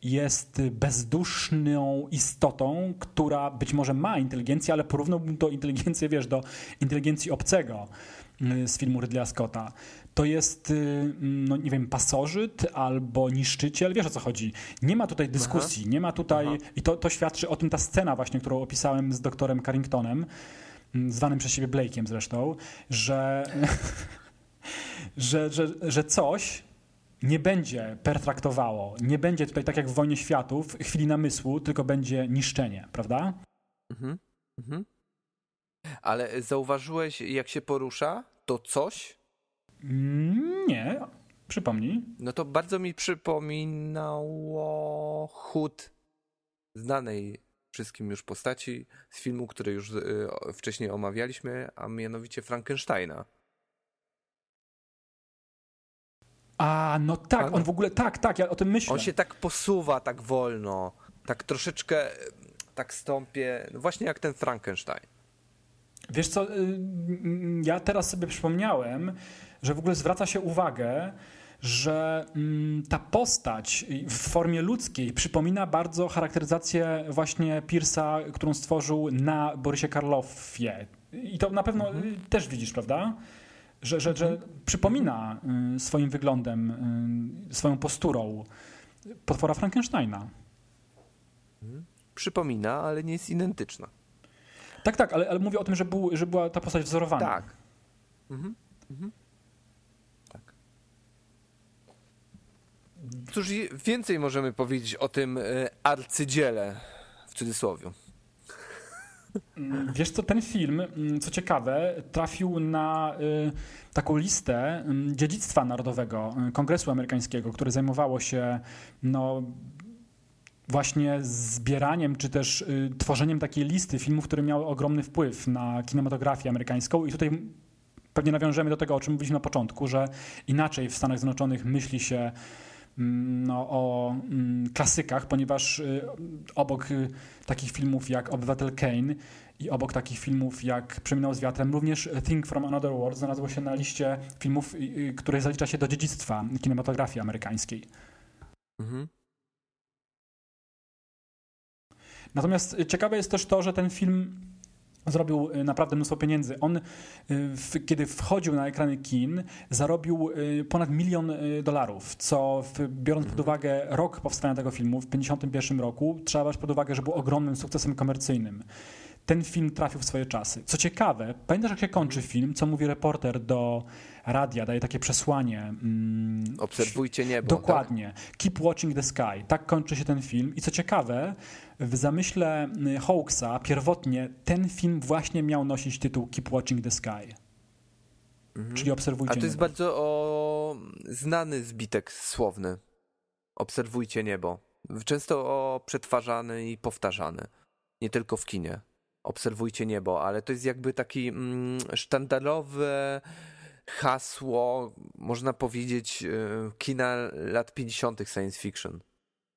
jest bezduszną istotą, która być może ma inteligencję, ale porównałbym to inteligencję, wiesz, do inteligencji obcego y, z filmu Ridleya Scotta. To jest, y, no nie wiem, pasożyt albo niszczyciel, wiesz o co chodzi. Nie ma tutaj dyskusji, nie ma tutaj, i to, to świadczy o tym ta scena właśnie, którą opisałem z doktorem Carringtonem, zwanym przez siebie Blake'iem zresztą, że, że, że, że coś nie będzie pertraktowało, nie będzie tutaj tak jak w Wojnie Światów chwili namysłu, tylko będzie niszczenie, prawda? Mhm. Mhm. Ale zauważyłeś, jak się porusza to coś? Nie, przypomnij. No to bardzo mi przypominało chód znanej wszystkim już postaci z filmu, który już y, wcześniej omawialiśmy, a mianowicie Frankensteina. A, no tak, on w ogóle, tak, tak, ja o tym myślę. On się tak posuwa tak wolno, tak troszeczkę tak stąpie, no właśnie jak ten Frankenstein. Wiesz co, y, ja teraz sobie przypomniałem, że w ogóle zwraca się uwagę, że mm, ta postać w formie ludzkiej przypomina bardzo charakteryzację właśnie Pierce'a, którą stworzył na Borysie Karloffie. I to na pewno y, też widzisz, prawda? Że, że, że przypomina y, swoim wyglądem, y, swoją posturą potwora Frankensteina. Przypomina, ale nie jest identyczna. Tak, tak, ale, ale mówię o tym, że, był, że była ta postać wzorowana. Tak. Mhm. Mhm. Cóż więcej możemy powiedzieć o tym y, arcydziele, w cudzysłowie. Wiesz co, ten film, mm, co ciekawe, trafił na y, taką listę mm, dziedzictwa narodowego y, Kongresu Amerykańskiego, które zajmowało się no, właśnie zbieraniem czy też y, tworzeniem takiej listy filmów, które miały ogromny wpływ na kinematografię amerykańską. I tutaj pewnie nawiążemy do tego, o czym mówiliśmy na początku, że inaczej w Stanach Zjednoczonych myśli się no, o mm, klasykach, ponieważ y, obok y, takich filmów jak Obywatel Kane i obok takich filmów jak Przeminął z wiatrem, również Think from Another World znalazło się na liście filmów, y, które zalicza się do dziedzictwa kinematografii amerykańskiej. Mhm. Natomiast ciekawe jest też to, że ten film zrobił y, naprawdę mnóstwo pieniędzy. On, y, kiedy wchodził na ekrany kin, zarobił y, ponad milion dolarów, co biorąc pod uwagę rok powstania tego filmu, w 1951 roku, trzeba brać pod uwagę, że był ogromnym sukcesem komercyjnym. Ten film trafił w swoje czasy. Co ciekawe, pamiętasz jak się kończy film, co mówi reporter do radia, daje takie przesłanie. Mm, Obserwujcie niebo. Dokładnie. Keep watching the sky. Tak kończy się ten film. I co ciekawe, w zamyśle y, Hawksa pierwotnie ten film właśnie miał nosić tytuł Keep watching the sky. Czyli obserwujcie Tak? A to jest niebo. bardzo o, znany zbitek słowny. Obserwujcie niebo. Często o, przetwarzany i powtarzany. Nie tylko w kinie. Obserwujcie niebo, ale to jest jakby taki mm, hasło, można powiedzieć, y, kina lat 50. science fiction.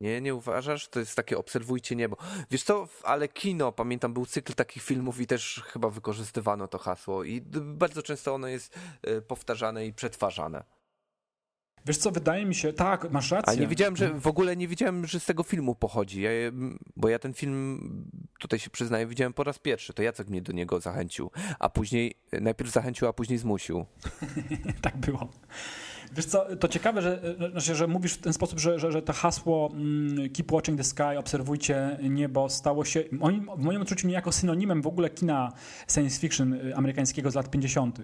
Nie, nie uważasz? To jest takie obserwujcie niebo. Wiesz co, ale kino, pamiętam, był cykl takich filmów i też chyba wykorzystywano to hasło i bardzo często ono jest y, powtarzane i przetwarzane. Wiesz co, wydaje mi się, tak, masz rację. Ale nie wiedziałem, że w ogóle nie wiedziałem, że z tego filmu pochodzi. Ja, bo ja ten film, tutaj się przyznaję, widziałem po raz pierwszy. To Jacek mnie do niego zachęcił, a później, najpierw zachęcił, a później zmusił. tak było. Wiesz co, to ciekawe, że, że, że mówisz w ten sposób, że, że, że to hasło mm, Keep Watching the Sky, obserwujcie niebo, stało się moim, w moim odczuciu niejako synonimem w ogóle kina science fiction y, amerykańskiego z lat 50.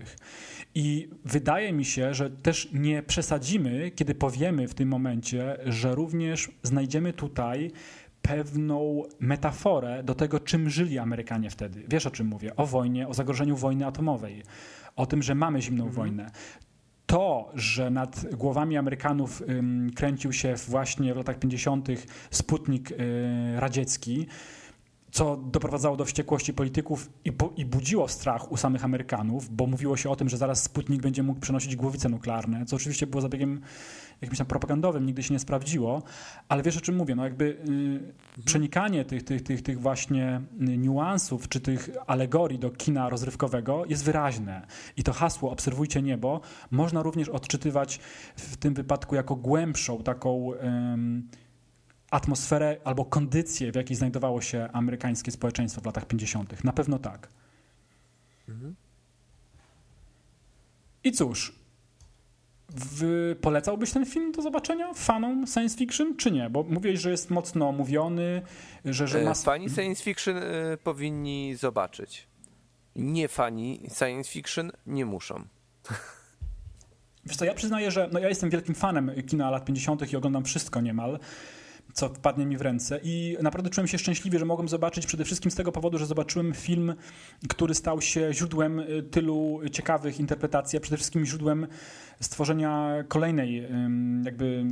I wydaje mi się, że też nie przesadzimy, kiedy powiemy w tym momencie, że również znajdziemy tutaj pewną metaforę do tego, czym żyli Amerykanie wtedy. Wiesz o czym mówię? O wojnie, o zagrożeniu wojny atomowej, o tym, że mamy zimną wojnę. To, że nad głowami Amerykanów kręcił się właśnie w latach 50. Sputnik y, radziecki, co doprowadzało do wściekłości polityków i, bu- i budziło strach u samych Amerykanów, bo mówiło się o tym, że zaraz Sputnik będzie mógł przenosić głowice nuklearne, co oczywiście było zabiegiem jakimś tam propagandowym, nigdy się nie sprawdziło, ale wiesz o czym mówię, no jakby y, przenikanie tych, tych, tych, tych właśnie y, niuansów, czy tych alegorii do kina rozrywkowego jest wyraźne. I to hasło obserwujcie niebo można również odczytywać w tym wypadku jako głębszą taką atmosferę albo kondycję, w jakiej znajdowało się amerykańskie społeczeństwo w latach 50. Na pewno tak. I cóż, w, polecałbyś ten film do zobaczenia fanom science fiction, czy nie? Bo mówiłeś, że jest mocno omówiony, że, że E. Fani science fiction e, powinni zobaczyć. Nie fani science fiction nie muszą. Wiesz co, ja przyznaję, że no ja jestem wielkim fanem kina lat 50. i oglądam wszystko niemal, co wpadnie mi w ręce i naprawdę czułem się szczęśliwie, że mogłem zobaczyć przede wszystkim z tego powodu, że zobaczyłem film, który stał się źródłem y, tylu ciekawych interpretacji, a przede wszystkim źródłem stworzenia kolejnej jakby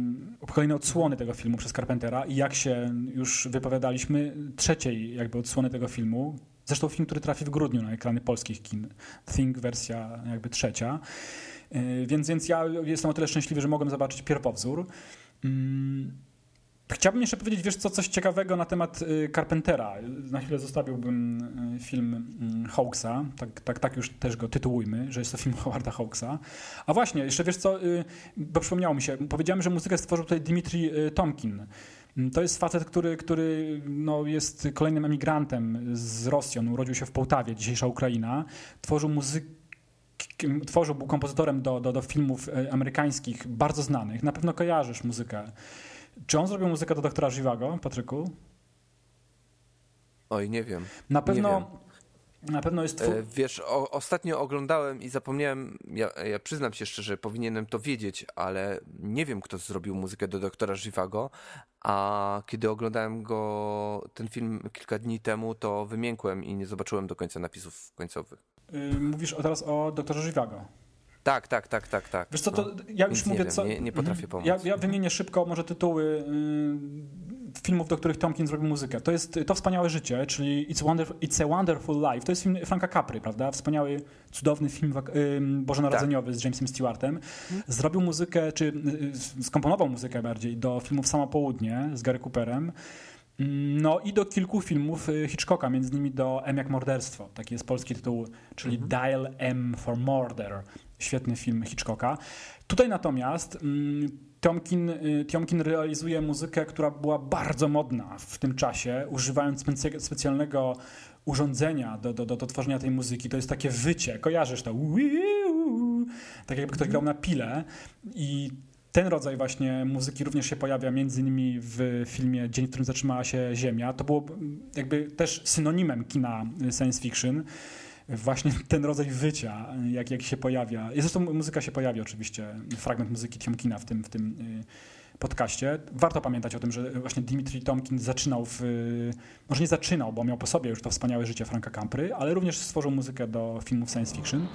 kolejnej odsłony tego filmu przez Carpentera i jak się już wypowiadaliśmy, trzeciej jakby odsłony tego filmu. Zresztą film, który trafi w grudniu na ekrany polskich kin. Think wersja jakby trzecia. Yy, Więc, więc ja jestem o tyle szczęśliwy, że mogłem zobaczyć pierwowzór. Mm, Chciałbym jeszcze powiedzieć, wiesz co, coś ciekawego na temat y, Carpentera. Na chwilę zostawiłbym y, film y, Hawksa, tak, tak, tak już też go tytułujmy, że jest to film Howarda Hawksa. A właśnie, jeszcze wiesz co, y, bo przypomniało mi się, powiedziałem, że muzykę stworzył tutaj Dimitri Tomkin. Mm, To jest facet, który, który no, jest kolejnym emigrantem z Rosji. On urodził się w Połtawie, dzisiejsza Ukraina. Tworzył muzykę tworzył, był kompozytorem do, do, do filmów amerykańskich, bardzo znanych. Na pewno kojarzysz muzykę. Czy on zrobił muzykę do doktora Żywago, Patryku? Oj, nie wiem. Na pewno, na pewno jest twór... E, Wiesz, o, ostatnio oglądałem i zapomniałem, ja, ja przyznam się szczerze, powinienem to wiedzieć, ale nie wiem, kto zrobił muzykę do doktora Żywago, a kiedy oglądałem go, ten film kilka dni temu, to wymiękłem i nie zobaczyłem do końca napisów końcowych. y, Mówisz teraz o doktorze Żywago. Tak, tak, tak, tak, tak. Wiesz co, No. to ja już mówię nie wiem, co... nie- nie potrafię Mhm. pomóc. Ja, ja wymienię szybko może tytuły y, filmów, do których Tomkin zrobił muzykę. To jest To Wspaniałe Życie, czyli It's, Wonder, It's a Wonderful Life. To jest film Franka Capry, prawda? Wspaniały, cudowny film ym, bożonarodzeniowy z Jamesem Stewartem. Zrobił muzykę, czy y, skomponował muzykę bardziej do filmów Samo Południe z Gary Cooperem. Mm, No i do kilku filmów y, Hitchcocka, między innymi do M jak morderstwo. Taki jest polski tytuł, czyli Dial M for Murder. Świetny film Hitchcocka. Tutaj natomiast mm, Tomkin, y, Tomkin realizuje muzykę, która była bardzo modna w tym czasie, używając specjalnego urządzenia do, do, do, do tworzenia tej muzyki. To jest takie wycie. Kojarzysz to? Tak jakby ktoś grał na pile i ten rodzaj właśnie muzyki również się pojawia między innymi w filmie Dzień, w którym zatrzymała się Ziemia. To było jakby też synonimem kina science fiction. Właśnie ten rodzaj wycia, jak, jak się pojawia. Zresztą muzyka się pojawia oczywiście, fragment muzyki Tiomkina w tym, w tym y, podcaście. Warto pamiętać o tym, że właśnie Dimitri Tomkin zaczynał w... Może nie zaczynał, bo miał po sobie już to wspaniałe życie Franka Capry, ale również stworzył muzykę do filmów science fiction.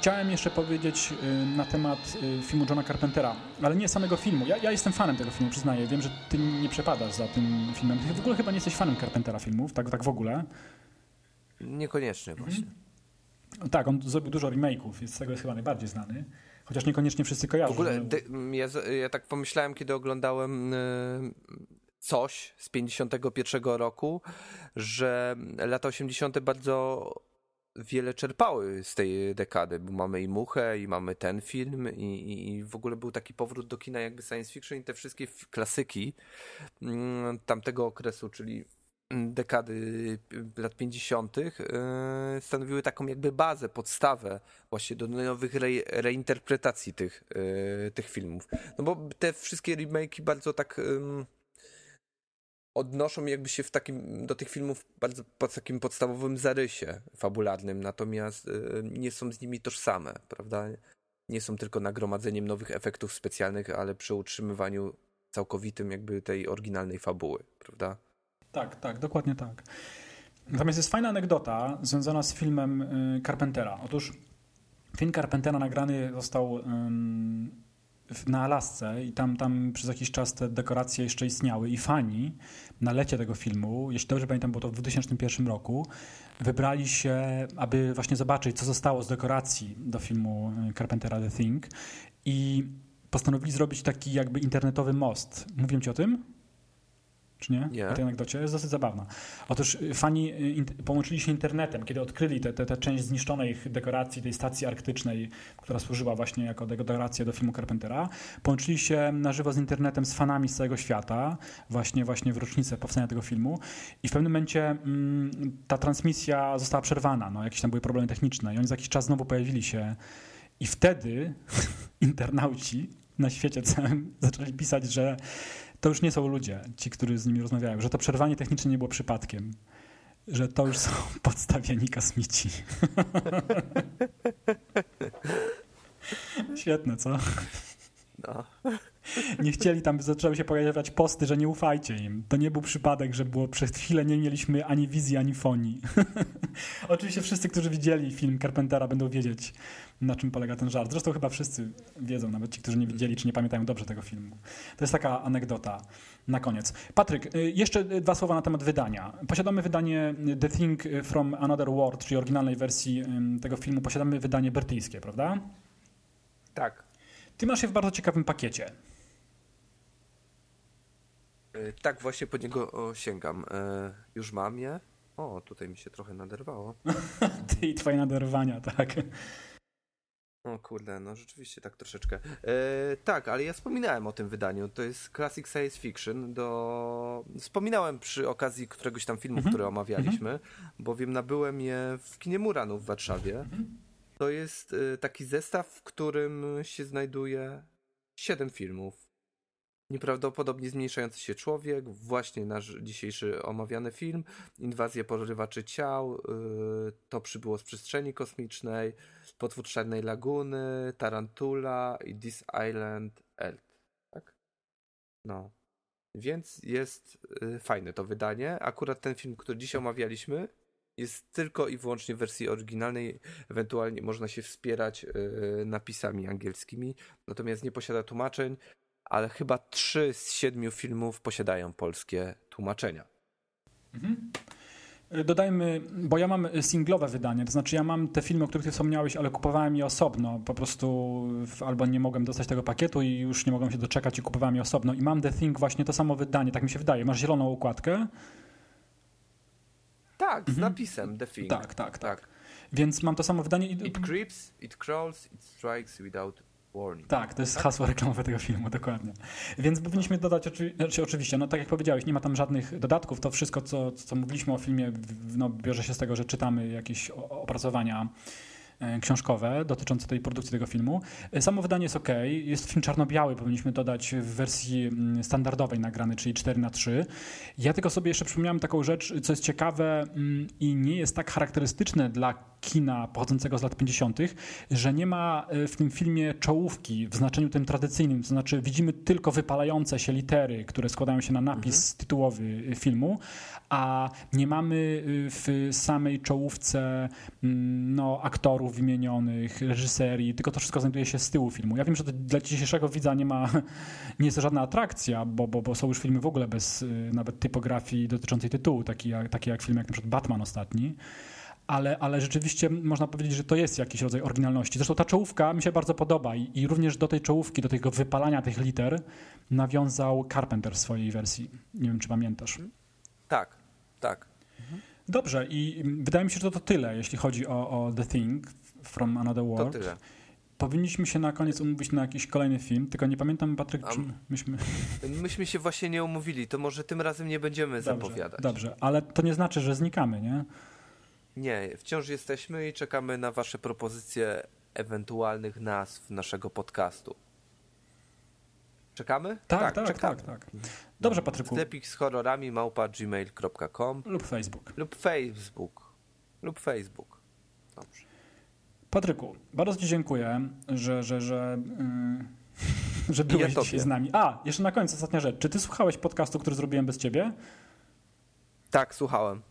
Chciałem jeszcze powiedzieć y, na temat y, filmu Johna Carpentera, ale nie samego filmu. Ja, ja jestem fanem tego filmu, przyznaję. Wiem, że ty nie przepadasz za tym filmem. Ty w ogóle chyba nie jesteś fanem Carpentera filmów, tak, tak w ogóle. Niekoniecznie właśnie. Tak, on zrobił dużo remake'ów, jest z tego jest chyba najbardziej znany. Chociaż niekoniecznie wszyscy W kojarzą. ogóle że- dy, ja, ja tak pomyślałem, kiedy oglądałem y, coś z 51 roku, że lata 80. bardzo wiele czerpały z tej dekady, bo mamy i Muchę, i mamy ten film, i, i, w ogóle był taki powrót do kina jakby science fiction i te wszystkie klasyki mm, tamtego okresu, czyli mm, dekady y, lat 50. y, stanowiły taką jakby bazę, podstawę właśnie do nowych re, reinterpretacji tych, y, tych filmów. No bo te wszystkie remake'i bardzo tak odnoszą jakby się w takim, do tych filmów bardzo pod takim podstawowym zarysie fabularnym, natomiast y, nie są z nimi tożsame, prawda? Nie są tylko nagromadzeniem nowych efektów specjalnych, ale przy utrzymywaniu całkowitym jakby tej oryginalnej fabuły, prawda? Tak, tak, dokładnie tak. Natomiast jest fajna anegdota związana z filmem y, Carpentera. Otóż film Carpentera nagrany został na Alasce i tam, tam przez jakiś czas te dekoracje jeszcze istniały i fani na lecie tego filmu, jeśli dobrze pamiętam, było to w 2001 roku, wybrali się, aby właśnie zobaczyć, co zostało z dekoracji do filmu y, Carpentera The Thing i postanowili zrobić taki jakby internetowy most. Mówiłem ci o tym? Czy nie? Nie. O tej anegdocie jest dosyć zabawna. Otóż y, fani y, połączyli się internetem, kiedy odkryli tę część zniszczonej dekoracji tej stacji arktycznej, która służyła właśnie jako dekoracja do filmu Carpentera. Połączyli się na żywo z internetem z fanami z całego świata, właśnie, właśnie w rocznicę powstania tego filmu. I w pewnym momencie mm, ta transmisja została przerwana. No, jakieś tam były problemy techniczne i oni za jakiś czas znowu pojawili się. I wtedy internauci na świecie całym zaczęli pisać, że to już nie są ludzie, ci, którzy z nimi rozmawiają, że to przerwanie techniczne nie było przypadkiem, że to już są podstawieni kosmici. Świetne, co? No. Nie chcieli tam, zaczęły się pojawiać posty, że nie ufajcie im. To nie był przypadek, że było przez chwilę nie mieliśmy ani wizji, ani fonii. Oczywiście wszyscy, którzy widzieli film Carpentera będą wiedzieć, na czym polega ten żart. Zresztą chyba wszyscy wiedzą, nawet ci, którzy nie widzieli, czy nie pamiętają dobrze tego filmu. To jest taka anegdota na koniec. Patryk, y, jeszcze dwa słowa na temat wydania. Posiadamy wydanie The Thing from Another World, czyli oryginalnej wersji tego filmu. Posiadamy wydanie brytyjskie, prawda? Tak. Ty masz je w bardzo ciekawym pakiecie. Y, Tak, właśnie po niego sięgam. E, już mam je. O, tutaj mi się trochę naderwało. Ty i twoje naderwania, tak. O kurde, no rzeczywiście tak troszeczkę. E, tak, ale ja wspominałem o tym wydaniu. To jest Classic Science Fiction. Do... Wspominałem przy okazji któregoś tam filmu, Mhm. który omawialiśmy, bowiem nabyłem je w kinie Muranu w Warszawie. To jest e, taki zestaw, w którym się znajduje siedem filmów. Nieprawdopodobnie zmniejszający się człowiek, właśnie nasz dzisiejszy omawiany film, Inwazja porywaczy ciał, y, To przybyło z przestrzeni kosmicznej, Potwór Czarnej Laguny, Tarantula i This Island Earth, tak? No. Więc jest y, fajne to wydanie. Akurat ten film, który dzisiaj omawialiśmy, jest tylko i wyłącznie w wersji oryginalnej. Ewentualnie można się wspierać y, napisami angielskimi, natomiast nie posiada tłumaczeń, ale chyba trzy z siedmiu filmów posiadają polskie tłumaczenia. Dodajmy, bo ja mam singlowe wydanie, to znaczy ja mam te filmy, o których ty wspomniałeś, ale kupowałem je osobno, po prostu albo nie mogłem dostać tego pakietu i już nie mogłem się doczekać i kupowałem je osobno. I mam The Thing właśnie to samo wydanie, tak mi się wydaje. Masz zieloną układkę, Tak, z napisem The Thing. Tak, tak, tak. więc mam to samo wydanie i... It creeps, it crawls, it strikes without warning. Tak, to jest hasło reklamowe tego filmu, dokładnie. Więc powinniśmy dodać, oczy, znaczy oczywiście, no tak jak powiedziałeś, nie ma tam żadnych dodatków, to wszystko, co, co mówiliśmy o filmie, no, bierze się z tego, że czytamy jakieś opracowania e, książkowe dotyczące tej produkcji tego filmu. E, Samo wydanie jest ok, jest film czarno-biały, powinniśmy dodać w wersji mm, standardowej nagrany, czyli 4 na 3 Ja tylko sobie jeszcze przypomniałem taką rzecz, co jest ciekawe mm, i nie jest tak charakterystyczne dla kina pochodzącego z lat 50., że nie ma e, w tym filmie czołówki w znaczeniu tym tradycyjnym, to znaczy widzimy tylko wypalające się litery, które składają się na napis tytułowy e, filmu, a nie mamy e, w samej czołówce mm, no, aktorów wymienionych, reżyserii, tylko to wszystko znajduje się z tyłu filmu. Ja wiem, że to dla dzisiejszego widza nie ma, nie jest to żadna atrakcja, bo, bo, bo są już filmy w ogóle bez nawet typografii dotyczącej tytułu, taki jak, takie jak film jak na przykład Batman ostatni. Ale, ale rzeczywiście można powiedzieć, że to jest jakiś rodzaj oryginalności. Zresztą ta czołówka mi się bardzo podoba i, i również do tej czołówki, do tego wypalania tych liter nawiązał Carpenter w swojej wersji. Nie wiem, czy pamiętasz. Tak, tak. Dobrze i wydaje mi się, że to, to tyle, jeśli chodzi o, o The Thing from Another To World. tyle. Powinniśmy się na koniec umówić na jakiś kolejny film, tylko nie pamiętam, Patryk, czy myśmy... Myśmy się właśnie nie umówili, to może tym razem nie będziemy zapowiadać. Dobrze, ale to nie znaczy, że znikamy, nie? Nie, wciąż jesteśmy i czekamy na wasze propozycje ewentualnych nazw naszego podcastu. Czekamy? Tak, tak, czekamy. tak, tak. Dobrze, Patryku. Sklepik z horrorami małpa gmail.com Lub Facebook. lub Facebook. Lub Facebook. Dobrze. Patryku, bardzo Ci dziękuję, że, że, że, yy, że byłeś tobie. dzisiaj z nami. A, jeszcze na koniec ostatnia rzecz. Czy Ty słuchałeś podcastu, który zrobiłem bez Ciebie? Tak, słuchałem.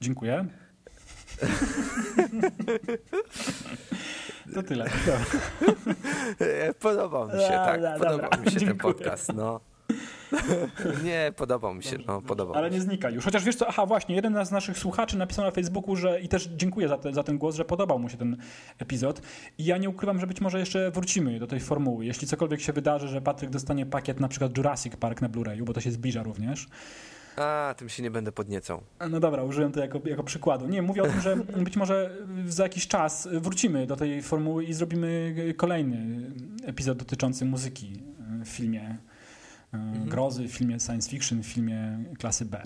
Dziękuję. to tyle. E, Podobał mi się, tak. dobra, Podobał mi się ten podcast, no. Nie, podobał mi się, no, podobał Ale nie znika już. Chociaż wiesz co, aha właśnie, jeden z naszych słuchaczy napisał na Facebooku, że i też dziękuję za, te, za ten głos, że podobał mu się ten epizod. I ja nie ukrywam, że być może jeszcze wrócimy do tej formuły. Jeśli cokolwiek się wydarzy, że Patryk dostanie pakiet na przykład Jurassic Park na Blu-rayu, bo to się zbliża również. A, tym się nie będę podniecał. No dobra, użyłem to jako, jako przykładu. Nie, mówię o tym, że być może za jakiś czas wrócimy do tej formuły i zrobimy kolejny epizod dotyczący muzyki w filmie e, grozy, w filmie science fiction, w filmie klasy B.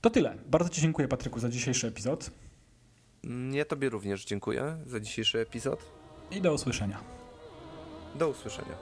To tyle. Bardzo Ci dziękuję, Patryku, za dzisiejszy epizod Mm, Ja tobie również dziękuję za dzisiejszy epizod. i do usłyszenia. Do usłyszenia.